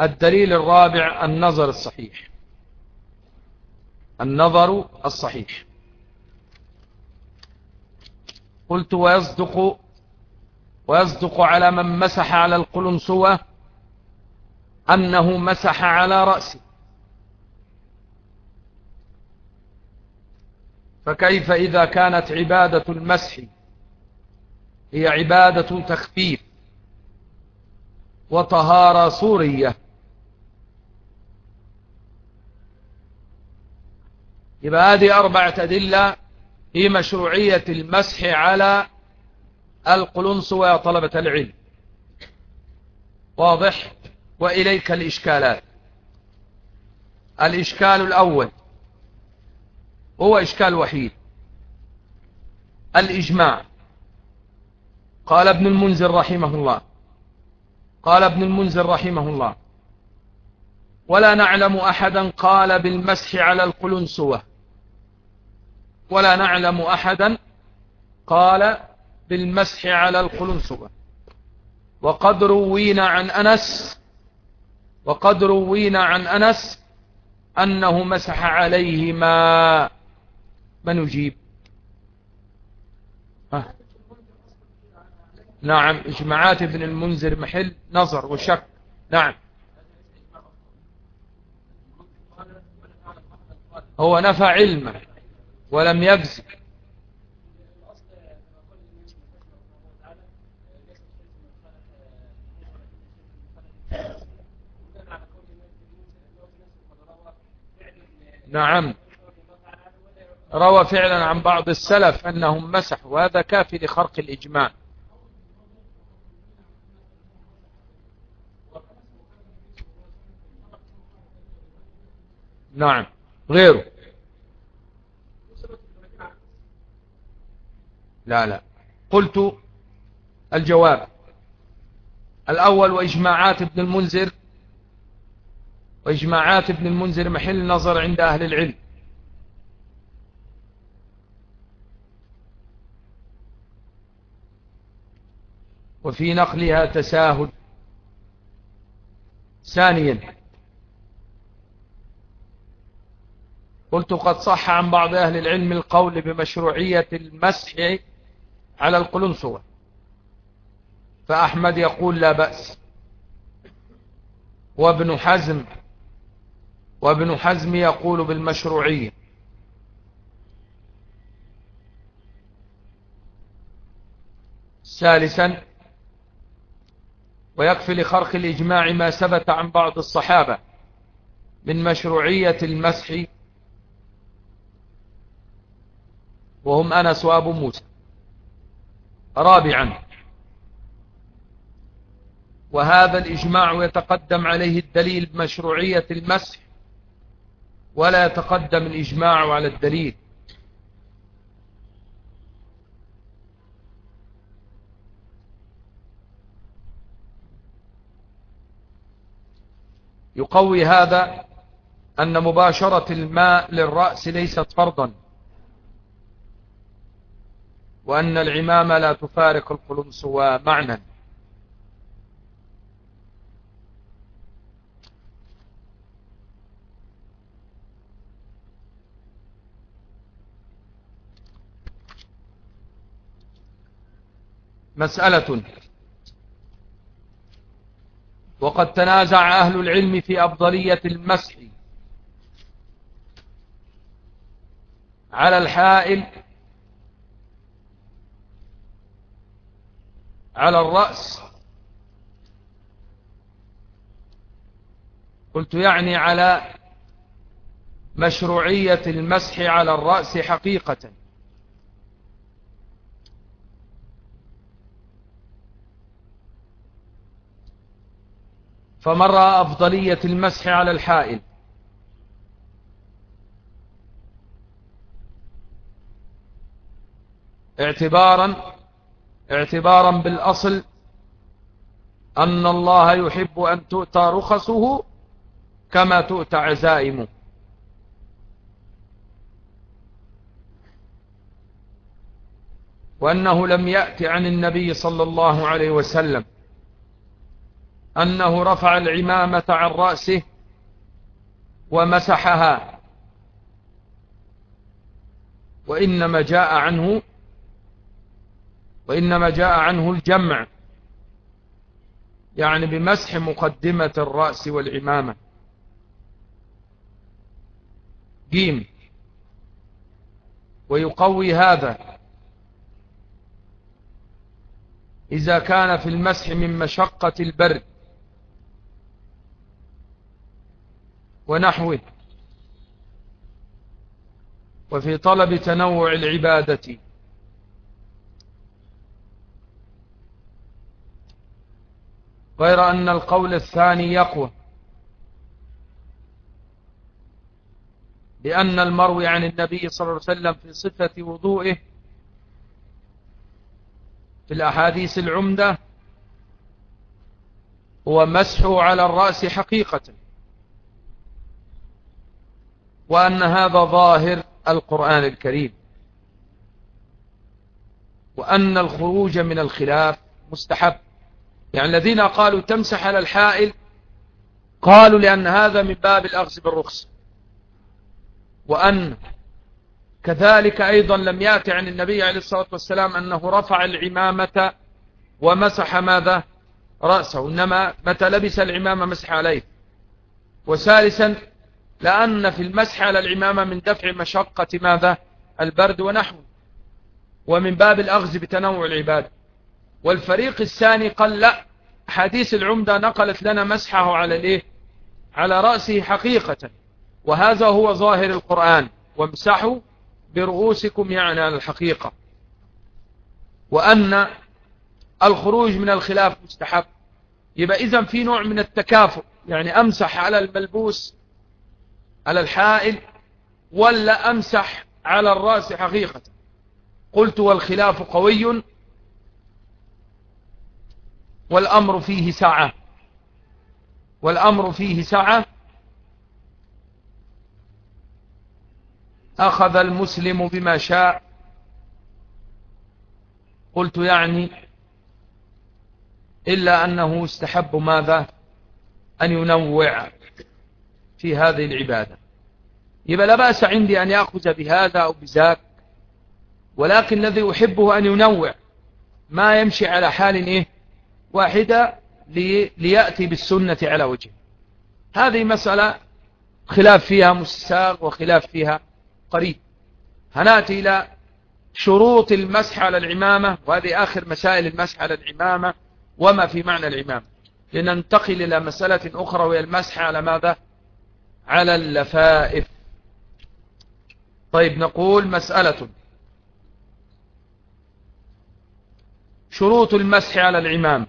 الدليل الرابع النظر الصحيح. النظر الصحيح. قلت ويصدق ويصدق على من مسح على القلنسوة أنه مسح على رأسه فكيف إذا كانت عبادة المسح هي عبادة تخفيف وطهارة صورية؟ يبقى هذه أربعة أدلة في مشروعية المسح على القلنسوة يا طلبة العلم. واضح؟ وإليك الإشكالات. الإشكال الأول هو إشكال وحيد. الإجماع. قال ابن المنذر رحمه الله. قال ابن المنذر رحمه الله. ولا نعلم أحدا قال بالمسح على القلنسوة ولا نعلم أحدا قال بالمسح على القلنسوة وقد روينا عن أنس وقد روينا عن أنس أنه مسح عليهما. من يجيب؟ ها. نعم إجماعات ابن المنذر محل نظر وشك. نعم. هو نفى علمه. ولم يجزم نعم. روى فعلا عن بعض السلف أنهم مسحوا وهذا كافي لخرق الإجماع. نعم. غيره. لا لا. قلت الجواب. الأول وإجماعات ابن المنذر وإجماعات ابن المنذر محل نظر عند أهل العلم. وفي نقلها تساهل. ثانيا قلت قد صح عن بعض أهل العلم القول بمشروعية المسح على القلنسوة فأحمد يقول لا بأس. وابن حزم وابن حزم يقول بالمشروعية. ثالثا ويكفي لخرق الإجماع ما ثبت عن بعض الصحابة من مشروعية المسح وهم أنس وأبو موسى. رابعا. وهذا الإجماع يتقدم عليه الدليل بمشروعية المسح ولا يتقدم الإجماع على الدليل. يقوي هذا أن مباشرة الماء للرأس ليست فرضا. وأن العمامة لا تفارق القلنسوى معنى مسألة. وقد تنازع أهل العلم في أفضلية المسح على الحائل على الرأس. قلت يعني على مشروعية المسح على الرأس حقيقة. فمر أفضلية المسح على الحائل. اعتبارا اعتبارا بالأصل أن الله يحب أن تؤتى رخصه كما تؤتى عزائمه. وأنه لم يأتي عن النبي صلى الله عليه وسلم أنه رفع العمامة عن رأسه ومسحها وإنما جاء عنه وإنما جاء عنه الجمع يعني بمسح مقدمة الرأس والعمامة جيم. ويقوي هذا. إذا كان في المسح من مشقة البرد ونحوه وفي طلب تنوع العبادة. غير أن القول الثاني يقوى لأن المروي عن النبي صلى الله عليه وسلم في صفة وضوئه في الأحاديث العمدة هو مسحه على الرأس حقيقة وأن هذا ظاهر القرآن الكريم وأن الخروج من الخلاف مستحب. يعني الذين قالوا تمسح على الحائل قالوا لأن هذا من باب الأخذ بالرخص. وأن كذلك أيضا لم يأتي عن النبي عليه الصلاة والسلام أنه رفع العمامة ومسح ماذا؟ رأسه. إنما متى لبس العمامة مسح عليه. وثالثا لأن في المسح على العمامة من دفع مشقة ماذا؟ البرد ونحوه. ومن باب الأخذ بتنوع العباد والفريق الثاني قال لا حديث العمدة نقلت لنا مسحه على الايه على رأسه حقيقة وهذا هو ظاهر القرآن وامسحوا برؤوسكم يعني على الحقيقة وأن الخروج من الخلاف مستحب. يبقى إذا في نوع من التكافؤ يعني أمسح على الملبوس على الحائل ولا أمسح على الرأس حقيقة. قلت والخلاف قوي والأمر فيه سعة والأمر فيه سعة أخذ المسلم بما شاء. قلت يعني إلا أنه استحب ماذا؟ أن ينوع في هذه العبادة. يبقى لا بأس عندي أن يأخذ بهذا أو بذاك ولكن الذي أحبه أن ينوع. ما يمشي على حال إيه؟ واحدة ليأتي بالسنة على وجه. هذه مسألة خلاف فيها مستساغ وخلاف فيها قريب. هنأتي إلى شروط المسح على العمامة وهذه آخر مسائل المسح على العمامة وما في معنى العمامة. لننتقل إلى مسألة أخرى وهي المسح على ماذا؟ على اللفائف. طيب نقول مسألة. شروط المسح على العمام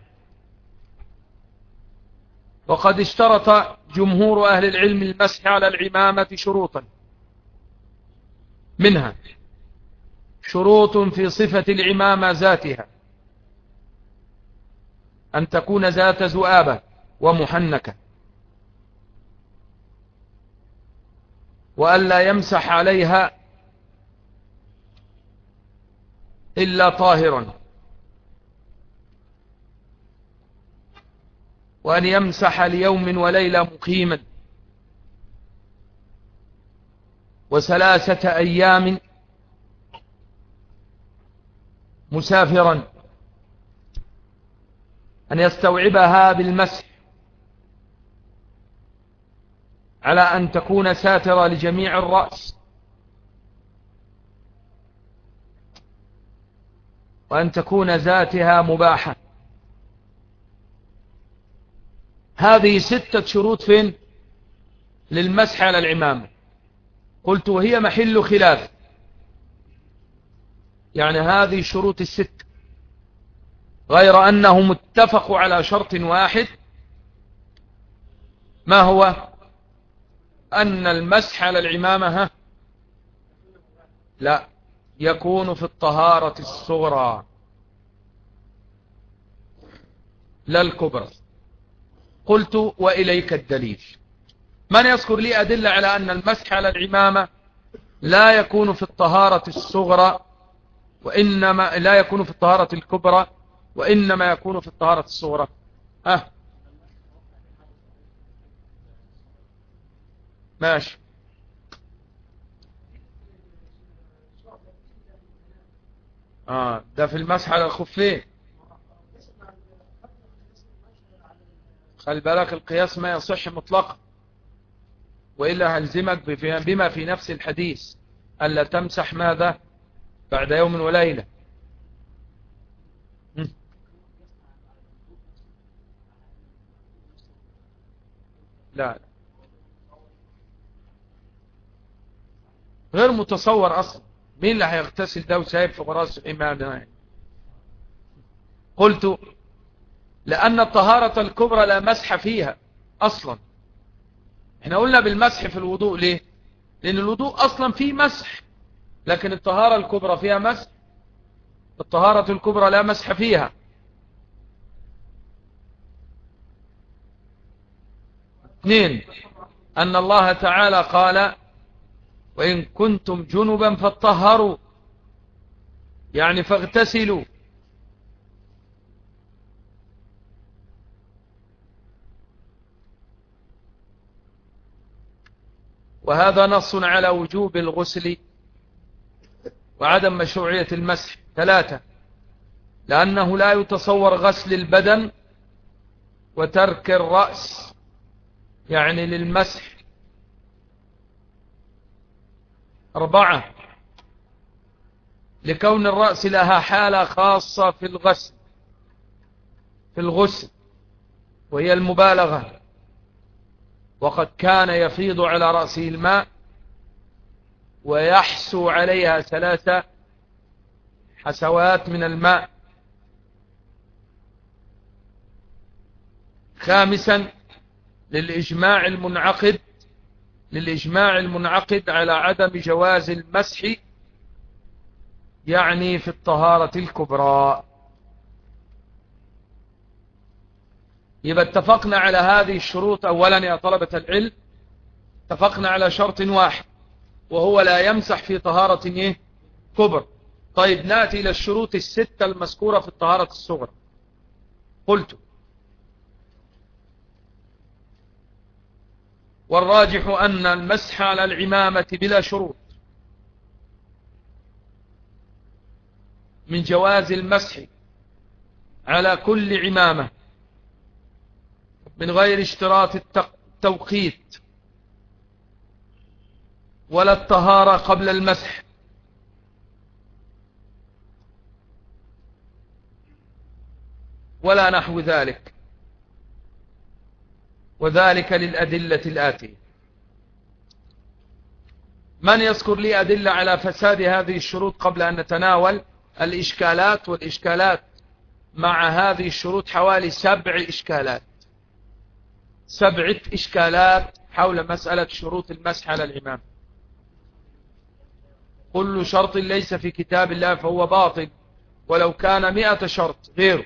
وقد اشترط جمهور أهل العلم المسح على العمامة شروطا. منها شروط في صفة العمامة ذاتها. أن تكون ذات زؤابة ومحنكة. وألا يمسح عليها إلا طاهرا. وأن يمسح ليوم وليلة مقيما. وثلاثة أيام مسافرا. أن يستوعبها بالمسح. على أن تكون ساترة لجميع الرأس. وأن تكون ذاتها مباحة هذه ستة شروط فين؟ للمسح على العمامة. قلت وهي محل خلاف. يعني هذه شروط الست. غير أنهم اتفقوا على شرط واحد. ما هو؟ أن المسح على العمامة لا. يكون في الطهارة الصغرى. لا الكبرى. قلت وإليك الدليل. من يذكر لي أدلة على أن المسح على العمامة لا يكون في الطهارة الصغرى وإنما لا يكون في الطهارة الكبرى وإنما يكون في الطهارة الصغرى. ها. ماشي. آه ده في المسح على الخفين. خلي بالك القياس ما يصح مطلقا. وإلا هلزمك بما في نفس الحديث ألا تمسح ماذا؟ بعد يوم وليلة. لا غير متصور أصلا. مين اللي هيغتسل ده وسايب في غراس إمام قلت لأن الطهارة الكبرى لا مسح فيها أصلا. إحنا قلنا بالمسح في الوضوء ليه؟ لأن الوضوء أصلا فيه مسح لكن الطهارة الكبرى فيها مسح؟ الطهارة الكبرى لا مسح فيها. اثنين أن الله تعالى قال وإن كنتم جنبا فاتطهروا يعني فاغتسلوا. وهذا نص على وجوب الغسل وعدم مشروعية المسح. ثلاثة لأنه لا يتصور غسل البدن وترك الرأس يعني للمسح. أربعة لكون الرأس لها حالة خاصة في الغسل في الغسل وهي المبالغة. وقد كان يفيض على رأسه الماء ويحسو عليها ثلاثة حسوات من الماء. خامسا للإجماع المنعقد للإجماع المنعقد على عدم جواز المسح يعني في الطهارة الكبرى. يبقى اتفقنا على هذه الشروط أولا يا طلبة العلم اتفقنا على شرط واحد وهو لا يمسح في طهارة إيه؟ كبر. طيب نأتي إلى الشروط الستة المذكورة في الطهارة الصغرى. قلت والراجح أن المسح على العمامة بلا شروط من جواز المسح على كل عمامة. من غير اشتراط التوقيت ولا الطهارة قبل المسح. ولا نحو ذلك. وذلك للأدلة الآتية. من يذكر لي أدلة على فساد هذه الشروط قبل أن نتناول؟ الإشكالات والإشكالات مع هذه الشروط حوالي سبع إشكالات. سبعة إشكالات حول مسألة شروط المسح على الإمام. كل شرط ليس في كتاب الله فهو باطل ولو كان مئة شرط غيره.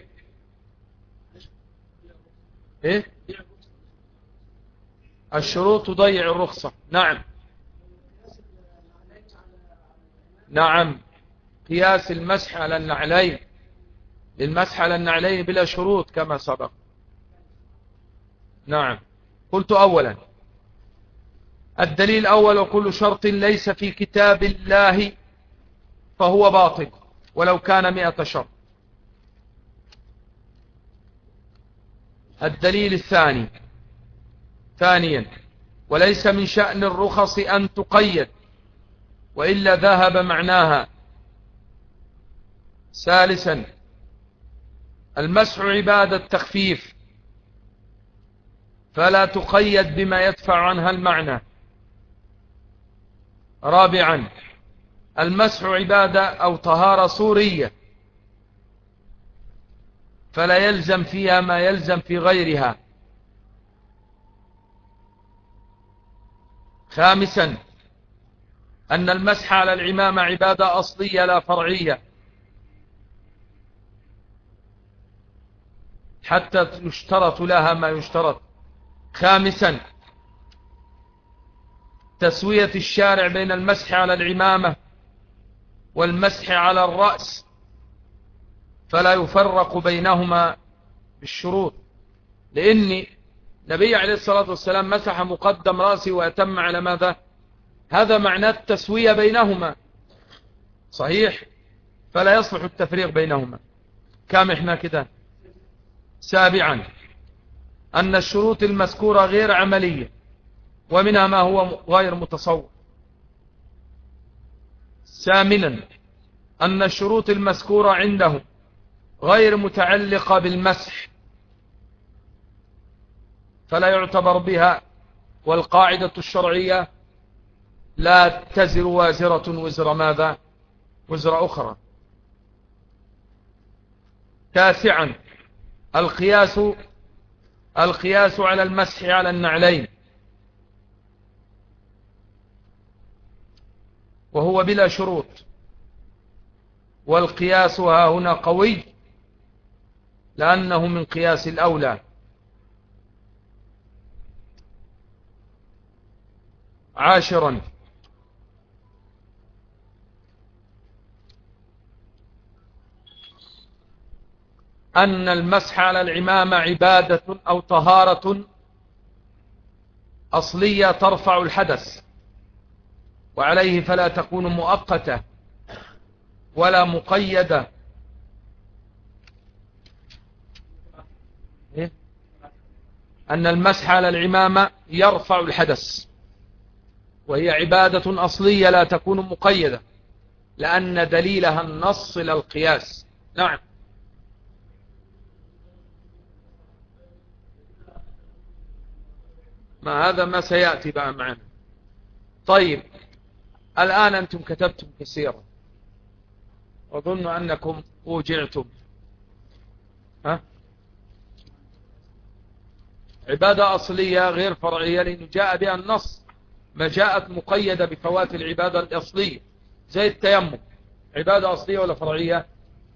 إيه؟ الشروط تضيع الرخصة. نعم. نعم. قياس المسح على النعلين. للمسح على النعلين بلا شروط كما سبق. نعم. قلت أولا. الدليل أول وكل شرط ليس في كتاب الله فهو باطل ولو كان مئة شرط. الدليل الثاني. ثانيا. وليس من شأن الرخص أن تقيد وإلا ذهب معناها. ثالثا. المسح عبادة تخفيف فلا تقيد بما يدفع عنها المعنى. رابعا المسح عبادة أو طهارة صورية فلا يلزم فيها ما يلزم في غيرها. خامسا أن المسح على العمامة عبادة أصلية لا فرعية. حتى يشترط لها ما يشترط. خامسا. تسوية الشارع بين المسح على العمامة والمسح على الرأس فلا يفرق بينهما بالشروط. لأن نبي عليه الصلاة والسلام مسح مقدم رأسي وأتم على ماذا؟ هذا معنى التسوية بينهما. صحيح؟ فلا يصلح التفريق بينهما. كام إحنا كده؟ سابعا. أن الشروط المذكورة غير عملية ومنها ما هو غير متصور. ثامنا أن الشروط المذكورة عنده غير متعلقة بالمسح فلا يعتبر بها والقاعدة الشرعية لا تزر وازرة وزر ماذا؟ وزر أخرى. تاسعا القياس القياس على المسح على النعلين. وهو بلا شروط. والقياس ها هنا قوي لأنه من قياس الأولى. عاشرا. أن المسح على العمامة عبادة أو طهارة أصلية ترفع الحدث وعليه فلا تكون مؤقتة ولا مقيدة. إيه؟ أن المسح على العمامة يرفع الحدث وهي عبادة أصلية لا تكون مقيدة لأن دليلها النص للقياس نعم. ما هذا ما سيأتي بقى معنا. طيب الآن أنتم كتبتم كثيرا. وظن أنكم أوجعتم. ها؟ عبادة أصلية غير فرعية لأنه جاء بها النص. ما جاءت مقيدة بفوات العبادة الأصلية. زي التيمم. عبادة أصلية ولا فرعية؟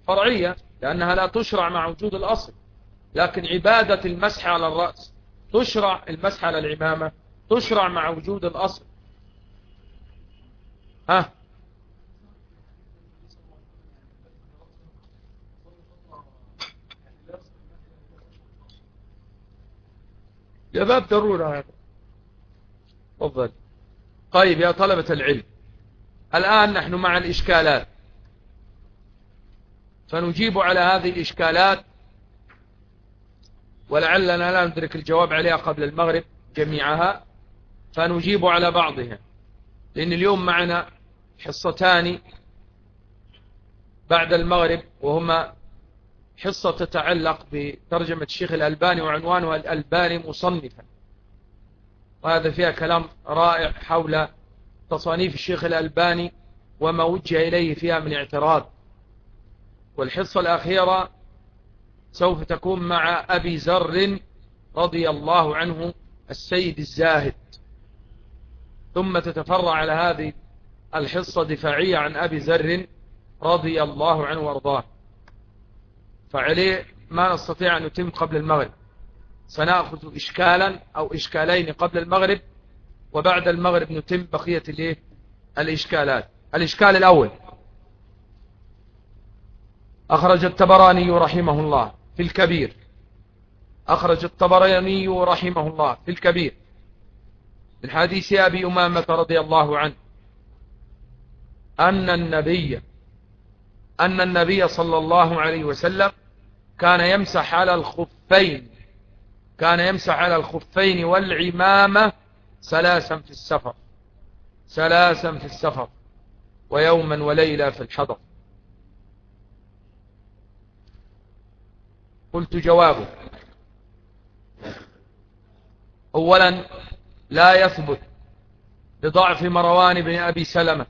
فرعية لأنها لا تشرع مع وجود الأصل. لكن عبادة المسح على الرأس. تشرع المسح على العمامة تشرع مع وجود الأصل. ها؟ يا باب ضرورة هذا. تفضل. طيب يا طلبة العلم الآن نحن مع الإشكالات. فنجيب على هذه الإشكالات ولعلنا لا ندرك الجواب عليها قبل المغرب جميعها فنجيب على بعضها. لأن اليوم معنا حصتان بعد المغرب وهما حصة تتعلق بترجمة الشيخ الألباني وعنوانها الألباني مصنفا. وهذا فيها كلام رائع حول تصانيف الشيخ الألباني وما وجه إليه فيها من اعتراض. والحصة الأخيرة سوف تكون مع أبي زر رضي الله عنه السيد الزاهد. ثم تتفرع على هذه الحصة دفاعية عن أبي زر رضي الله عنه وأرضاه. فعليه ما نستطيع أن نتم قبل المغرب. سنأخذ إشكالا أو إشكالين قبل المغرب وبعد المغرب نتم بقية الإشكالات. الإشكال الأول. أخرج التبراني رحمه الله. في الكبير. أخرج الطبراني رحمه الله في الكبير. من حديث أبي أمامة رضي الله عنه. أن النبي أن النبي صلى الله عليه وسلم كان يمسح على الخفين كان يمسح على الخفين والعمامة ثلاثا في السفر. ثلاثا في السفر. ويوما وليلة في الحضر. قلت جوابه. أولا لا يثبت لضعف مروان بن أبي سلمة.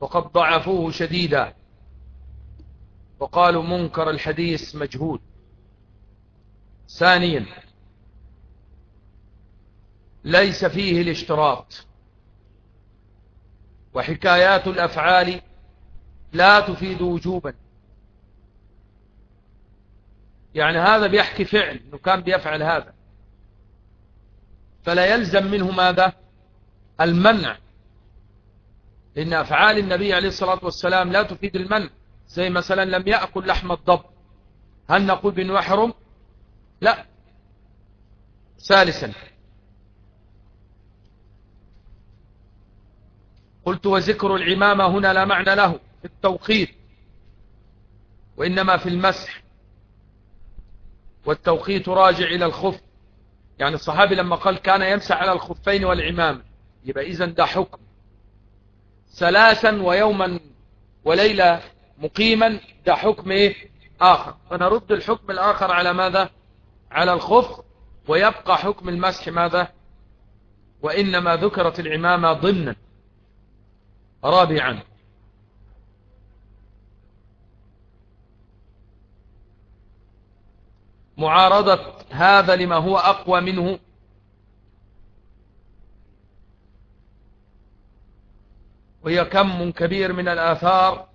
وقد ضعفوه شديدا. وقالوا منكر الحديث مجهود ثانيا ليس فيه الاشتراط. وحكايات الأفعال لا تفيد وجوبا. يعني هذا بيحكي فعل إنه كان بيفعل هذا. فلا يلزم منه ماذا؟ المنع. لأن أفعال النبي عليه الصلاة والسلام لا تفيد المنع. زي مثلا لم يأكل لحم الضب. هل نقول بأنه يحرم لا. ثالثا. قلت وذكر العمامة هنا لا معنى له في التوقيت وإنما في المسح. والتوقيت راجع إلى الخف. يعني الصحابي لما قال كان يمسح على الخفين والعمام يبقى إذن ده حكم. ثلاثا ويوما وليلة مقيما ده حكم إيه؟ آخر. فنرد الحكم الآخر على ماذا؟ على الخف ويبقى حكم المسح ماذا؟ وإنما ذكرت العمامة ضمنا رابعا. معارضة هذا لما هو أقوى منه. وهي كم كبير من الآثار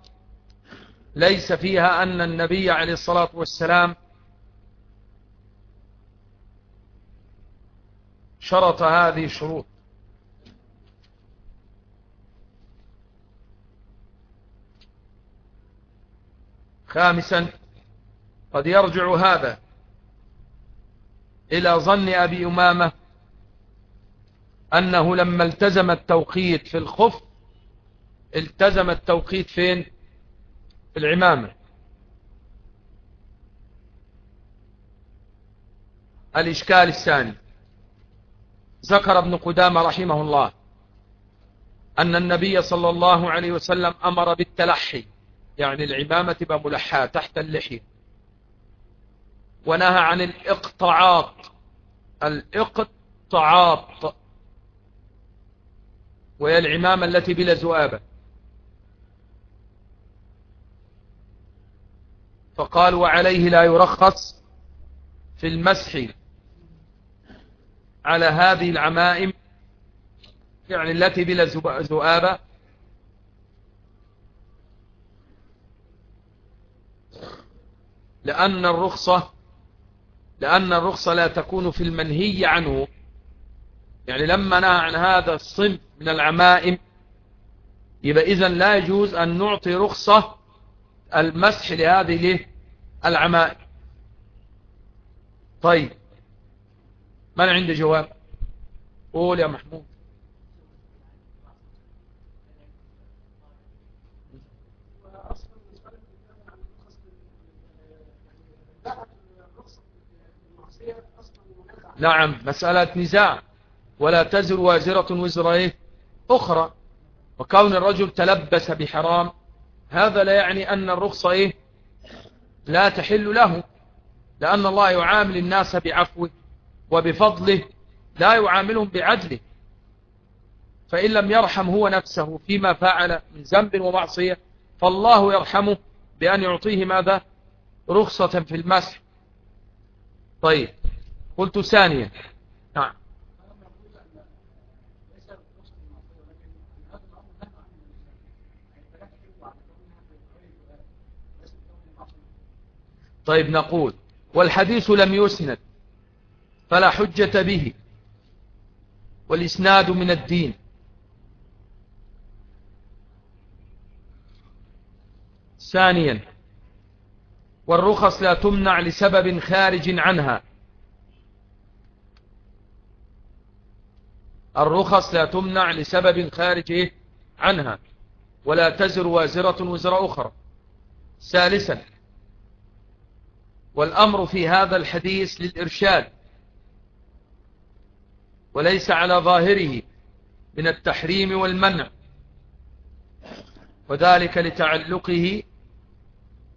ليس فيها أن النبي عليه الصلاة والسلام شرط هذه الشروط. خامسا قد يرجع هذا إلى ظن أبي أمامة أنه لما التزم التوقيت في الخف التزم التوقيت فين؟ في العمامة. الإشكال الثاني. ذكر ابن قدامة رحمه الله أن النبي صلى الله عليه وسلم أمر بالتلحي يعني العمامة تبقى ملحاة تحت اللحية ونهى عن الاقطعاط الاقطعاط وهي العمامة التي بلا زؤابة فقال وعليه لا يرخص في المسح على هذه العمائم يعني التي بلا زؤابة لأن الرخصة لأن الرخصة لا تكون في المنهي عنه. يعني لما نهى عن هذا الصنف من العمائم يبقى إذا لا يجوز أن نعطي رخصة المسح لهذه العمائم. طيب من عنده جواب؟ قول يا محمود. نعم مسألة نزاع. ولا تزر وازرة وزر إيه؟ أخرى. وكون الرجل تلبس بحرام هذا لا يعني أن الرخصة إيه؟ لا تحل له. لأن الله يعامل الناس بعفوه وبفضله لا يعاملهم بعدله. فإن لم يرحم هو نفسه فيما فعل من ذنب ومعصية فالله يرحمه بأن يعطيه ماذا؟ رخصة في المسح. طيب. قلت ثانيا. نعم. طيب نقول والحديث لم يسند فلا حجة به والإسناد من الدين. ثانيا والرخص لا تمنع لسبب خارج عنها. الرخص لا تمنع لسبب خارج عنها. ولا تزر وازرة وزر أخرى. ثالثا والأمر في هذا الحديث للإرشاد. وليس على ظاهره من التحريم والمنع. وذلك لتعلقه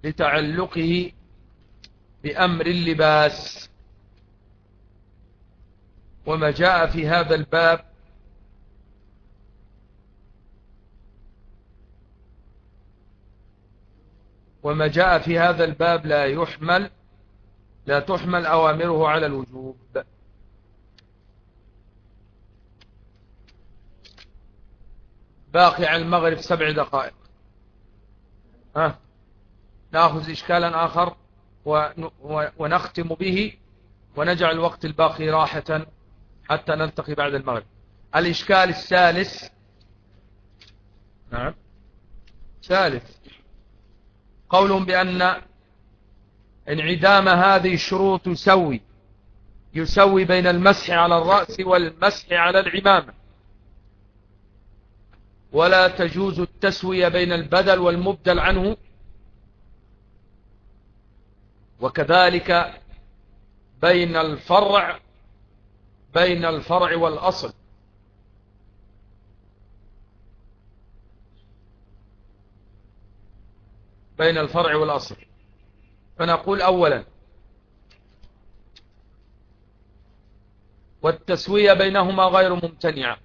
لتعلقه بأمر اللباس. وما جاء في هذا الباب وما جاء في هذا الباب لا يحمل لا تحمل أوامره على الوجوب. باقي على المغرب سبع دقائق. ها؟ نأخذ إشكالا آخر ونختم به ونجعل الوقت الباقي راحة حتى نلتقي بعد المغرب. الإشكال الثالث. نعم. ثالث. قولهم بأن انعدام هذه الشروط يسوي يسوي بين المسح على الرأس والمسح على العمامة. ولا تجوز التسوية بين البدل والمبدل عنه. وكذلك بين الفرع بين الفرع والأصل. بين الفرع والأصل. فنقول أولا والتسوية بينهما غير ممتنعة.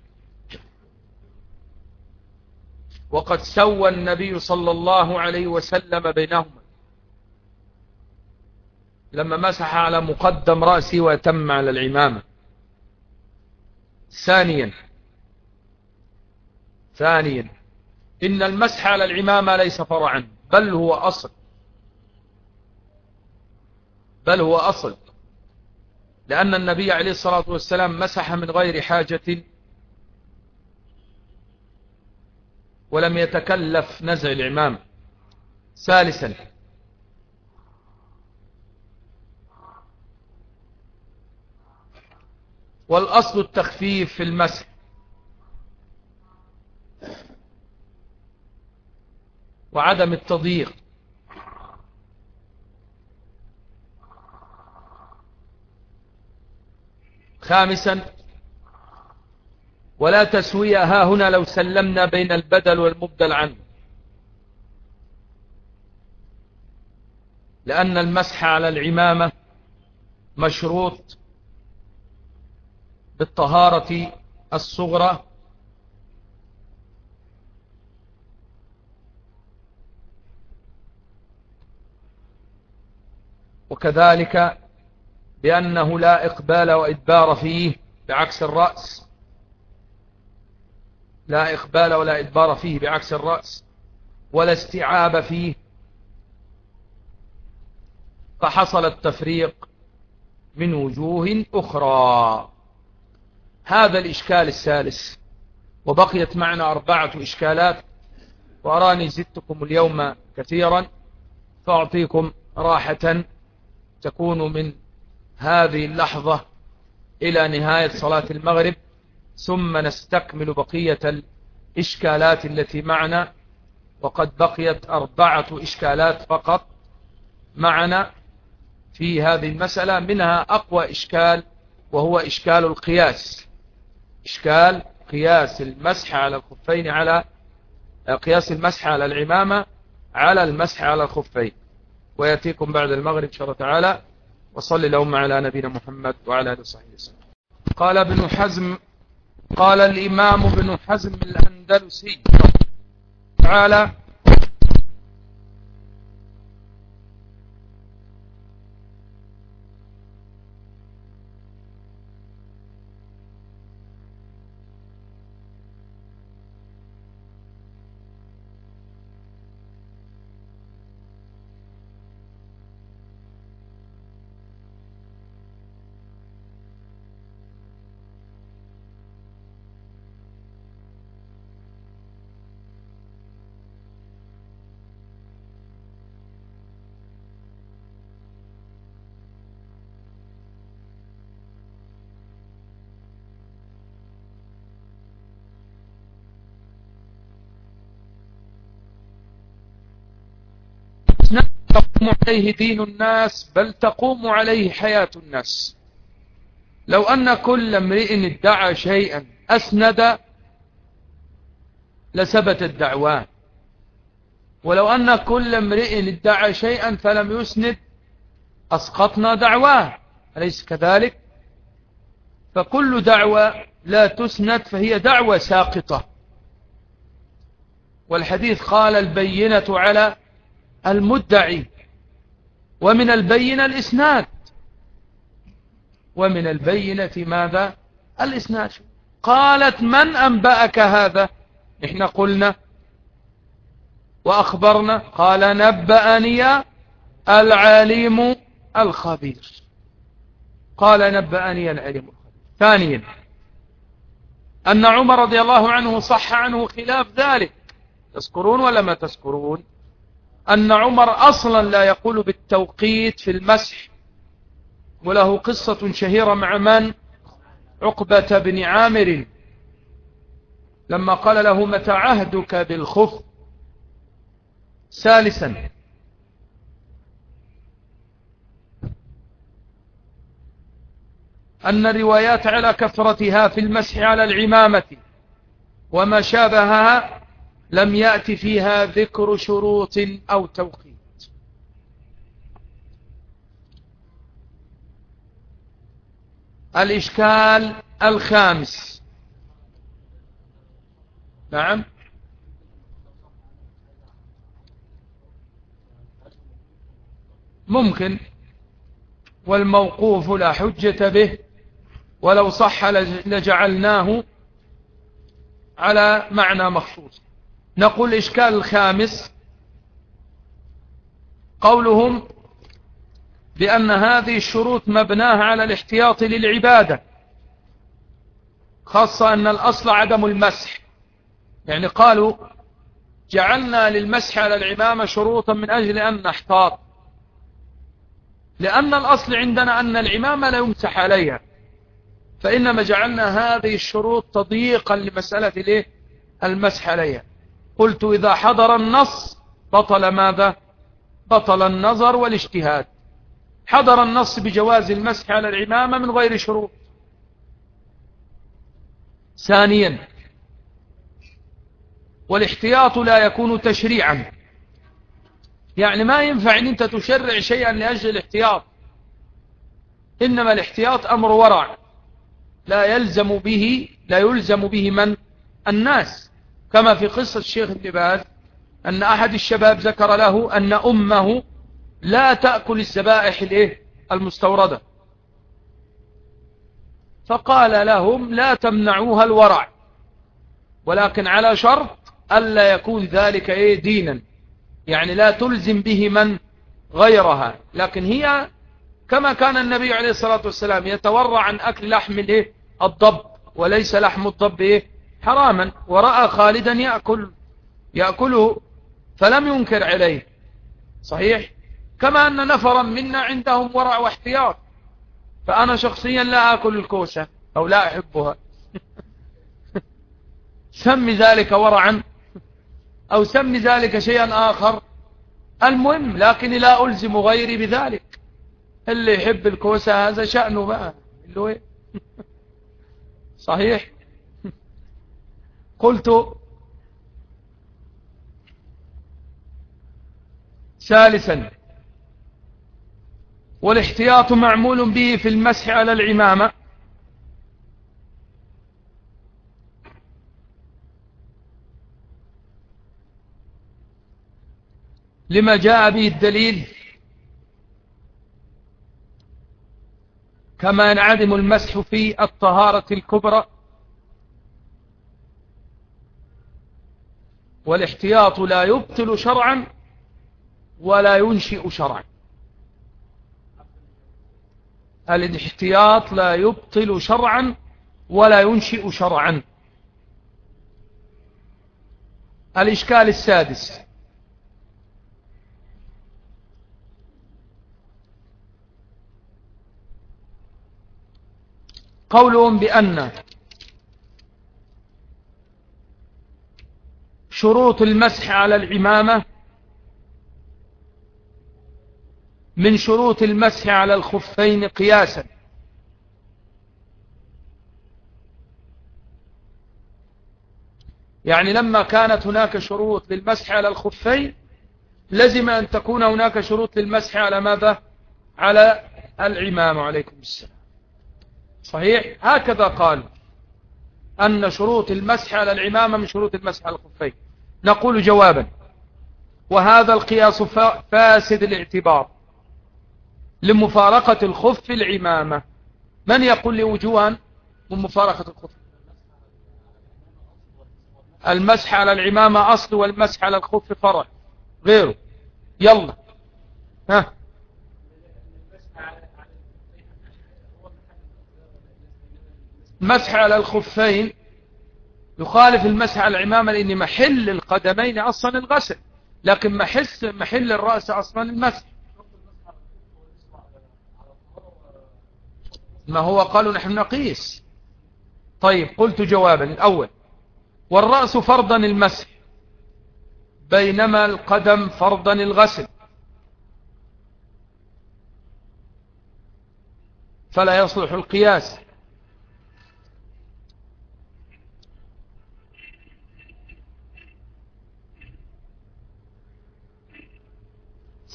وقد سوى النبي صلى الله عليه وسلم بينهما. لما مسح على مقدم رأسي وتم على العمامة. ثانيا ثانيا إن المسح على العمامة ليس فرعا. بل هو أصل. بل هو أصل. لأن النبي عليه الصلاة والسلام مسح من غير حاجة ولم يتكلف نزع العمام. ثالثا والأصل التخفيف في المسح. وعدم التضييق. خامسا ولا تسوية ها هنا لو سلمنا بين البدل والمبدل عنه. لأن المسح على العمامة مشروط بالطهارة الصغرى وكذلك بأنه لا إقبال وإدبار فيه بعكس الرأس. لا إقبال ولا إدبار فيه بعكس الرأس. ولا استيعاب فيه. فحصل التفريق من وجوه أخرى. هذا الإشكال الثالث. وبقيت معنا أربعة إشكالات. وأراني زدتكم اليوم كثيرا. فأعطيكم راحة تكون من هذه اللحظة إلى نهاية صلاة المغرب ثم نستكمل بقية الإشكالات التي معنا وقد بقيت أربعة إشكالات فقط معنا في هذه المسألة منها أقوى إشكال وهو إشكال القياس. إشكال قياس المسح على الخفين على قياس المسح على العمامة على المسح على الخفين. ويأتيكم بعد المغرب إن شاء الله تعالى. وصل اللهم على نبينا محمد وعلى آله وصحبه وسلم. قال ابن حزم قال الإمام ابن حزم الأندلسي تعالى تقوم عليه دين الناس بل تقوم عليه حياة الناس. لو أن كل امرئ ادعى شيئا أسند لثبت الدعوان ولو أن كل امرئ ادعى شيئا فلم يسند أسقطنا دعواه. أليس كذلك؟ فكل دعوة لا تسند فهي دعوة ساقطة. والحديث قال البينة على المدعي. ومن البينة الإسناد. ومن البينة ماذا؟ الإسناد. قالت من أنبأك هذا؟ نحن قلنا. وأخبرنا. قال نبأني العليم الخبير. قال نبأني العليم الخبير. ثانيا. أن عمر رضي الله عنه صح عنه خلاف ذلك. تذكرون ولا ما تذكرون؟ أن عمر أصلا لا يقول بالتوقيت في المسح وله قصة شهيرة مع من؟ عقبة بن عامر لما قال له متى عهدك بالخف؟ ثالثا. أن الروايات على كثرتها في المسح على العمامة وما شابهها لم يأتي فيها ذكر شروط أو توقيت. الإشكال الخامس. نعم. ممكن. والموقوف لا حجة به. ولو صح لجعلناه على معنى مخصوص. نقول الإشكال الخامس قولهم بأن هذه الشروط مبناها على الاحتياط للعبادة خاصة أن الأصل عدم المسح. يعني قالوا جعلنا للمسح على العمامة شروطا من أجل أن نحتاط. لأن الأصل عندنا أن العمامة لا يمسح عليها. فإنما جعلنا هذه الشروط تضييقا لمسألة المسح عليها. قلت إذا حضر النص بطل ماذا؟ بطل النظر والاجتهاد. حضر النص بجواز المسح على العمامة من غير شروط. ثانيا والاحتياط لا يكون تشريعا. يعني ما ينفع إن أنت تشرع شيئا لأجل الاحتياط. إنما الاحتياط أمر ورع. لا يلزم به لا يلزم به من؟ الناس. كما في قصة الشيخ ابن أن أحد الشباب ذكر له أن أمه لا تأكل الزبائح الإيه؟ المستوردة. فقال لهم لا تمنعوها الورع ولكن على شرط ألا يكون ذلك إيه؟ دينا. يعني لا تلزم به من غيرها. لكن هي كما كان النبي عليه الصلاة والسلام يتورع عن أكل لحم الإيه؟ الضب وليس لحم الضب إيه؟ حراما ورأى خالدا يأكل يأكله فلم ينكر عليه. صحيح؟ كما أن نفرا منا عندهم ورع واحتياط. فأنا شخصيا لا أكل الكوسة أو لا أحبها. سمي ذلك ورعا أو سمي ذلك شيئا آخر. المهم لكني لا ألزم غيري بذلك. اللي يحب الكوسة هذا شأنه بقى. اللي هو صحيح؟ قلت ثالثا والاحتياط معمول به في المسح على العمامة. لما جاء به الدليل كما ينعدم المسح في الطهارة الكبرى والاحتياط لا يبطل شرعا ولا ينشئ شرعا. الاحتياط لا يبطل شرعا ولا ينشئ شرعا. الإشكال السادس. قولهم بأن شروط المسح على العمامة. من شروط المسح على الخفين قياسا. يعني لما كانت هناك شروط للمسح على الخفين لزم أن تكون هناك شروط للمسح على ماذا؟ على العمام. عليكم السلام. صحيح؟ هكذا قال أن شروط المسح على العمامة من شروط المسح على الخفين. نقول جوابا. وهذا القياس فاسد الاعتبار. لمفارقة الخف العمامة. من يقول لي وجوها من مفارقة الخف. المسح على العمامة أصل والمسح على الخف فرع. غيره. يلا. ها. مسح على الخفين يخالف المسح على العمامة لأن محل القدمين أصلا الغسل. لكن محس محل الرأس أصلا المسح. ما هو قالوا نحن نقيس. طيب قلت جوابا. الأول والرأس فرضا المسح بينما القدم فرضا الغسل. فلا يصلح القياس.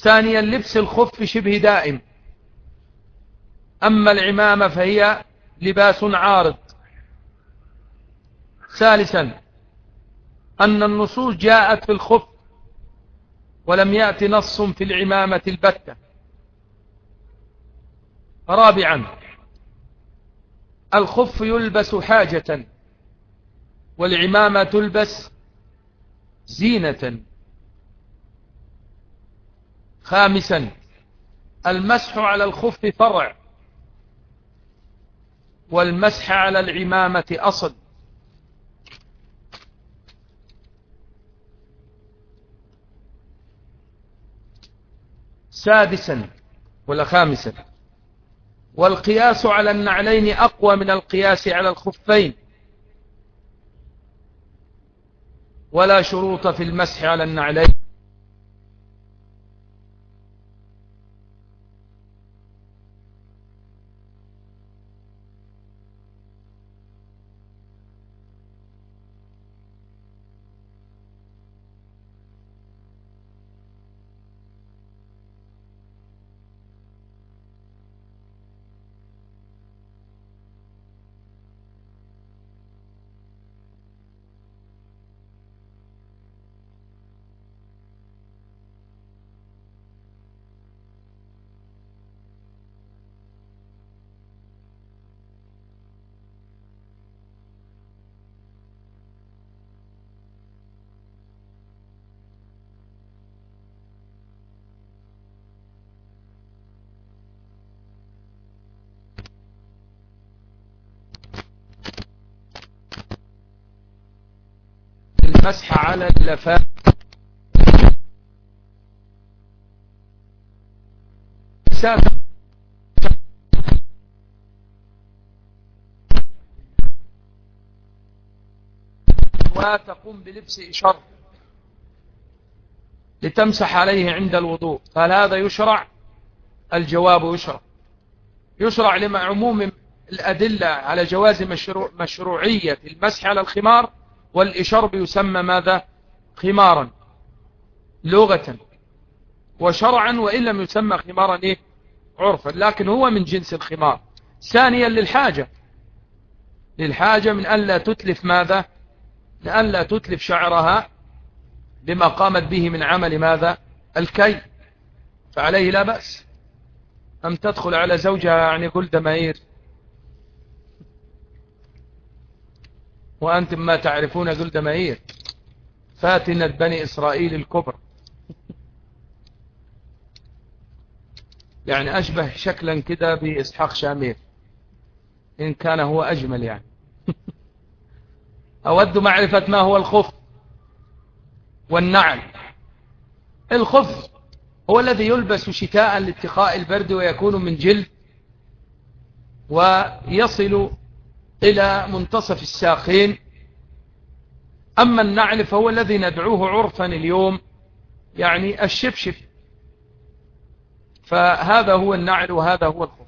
ثانيا لبس الخف شبه دائم. أما العمامة فهي لباس عارض. ثالثا أن النصوص جاءت في الخف ولم يأت نص في العمامة البتة. رابعا الخف يلبس حاجة والعمامة تلبس زينة. خامسا المسح على الخف فرع والمسح على العمامة أصل. سادسا ولا خامسا والقياس على النعلين أقوى من القياس على الخفين. ولا شروط في المسح على النعلين. المسح على اللفاف وتقوم بلبس إشارة لتمسح عليه عند الوضوء. فهل هذا يشرع؟ الجواب يشرع. يشرع لما عموم الأدلة على جواز مشروع مشروعية المسح على الخمار والإشرب يسمى ماذا؟ خمارا لغة وشرعا وإن لم يسمى خمارا إيه؟ عرفا لكن هو من جنس الخمار. ثانيا للحاجة. للحاجة من أن لا تتلف ماذا؟ لأن لا تتلف شعرها بما قامت به من عمل ماذا؟ الكي. فعليه لا بأس. أم تدخل على زوجها يعني جلد ماير وأنتم ما تعرفون جلد ماير فاتنة بني إسرائيل الكبرى يعني أشبه شكلا كده بإسحاق شامير. إن كان هو أجمل يعني. أود معرفة ما هو الخف والنعل. الخف هو الذي يلبس شتاء لاتقاء البرد ويكون من جلد ويصل إلى منتصف الساقين. أما النعل فهو الذي ندعوه عرفا اليوم يعني الشبشب. فهذا هو النعل وهذا هو الخف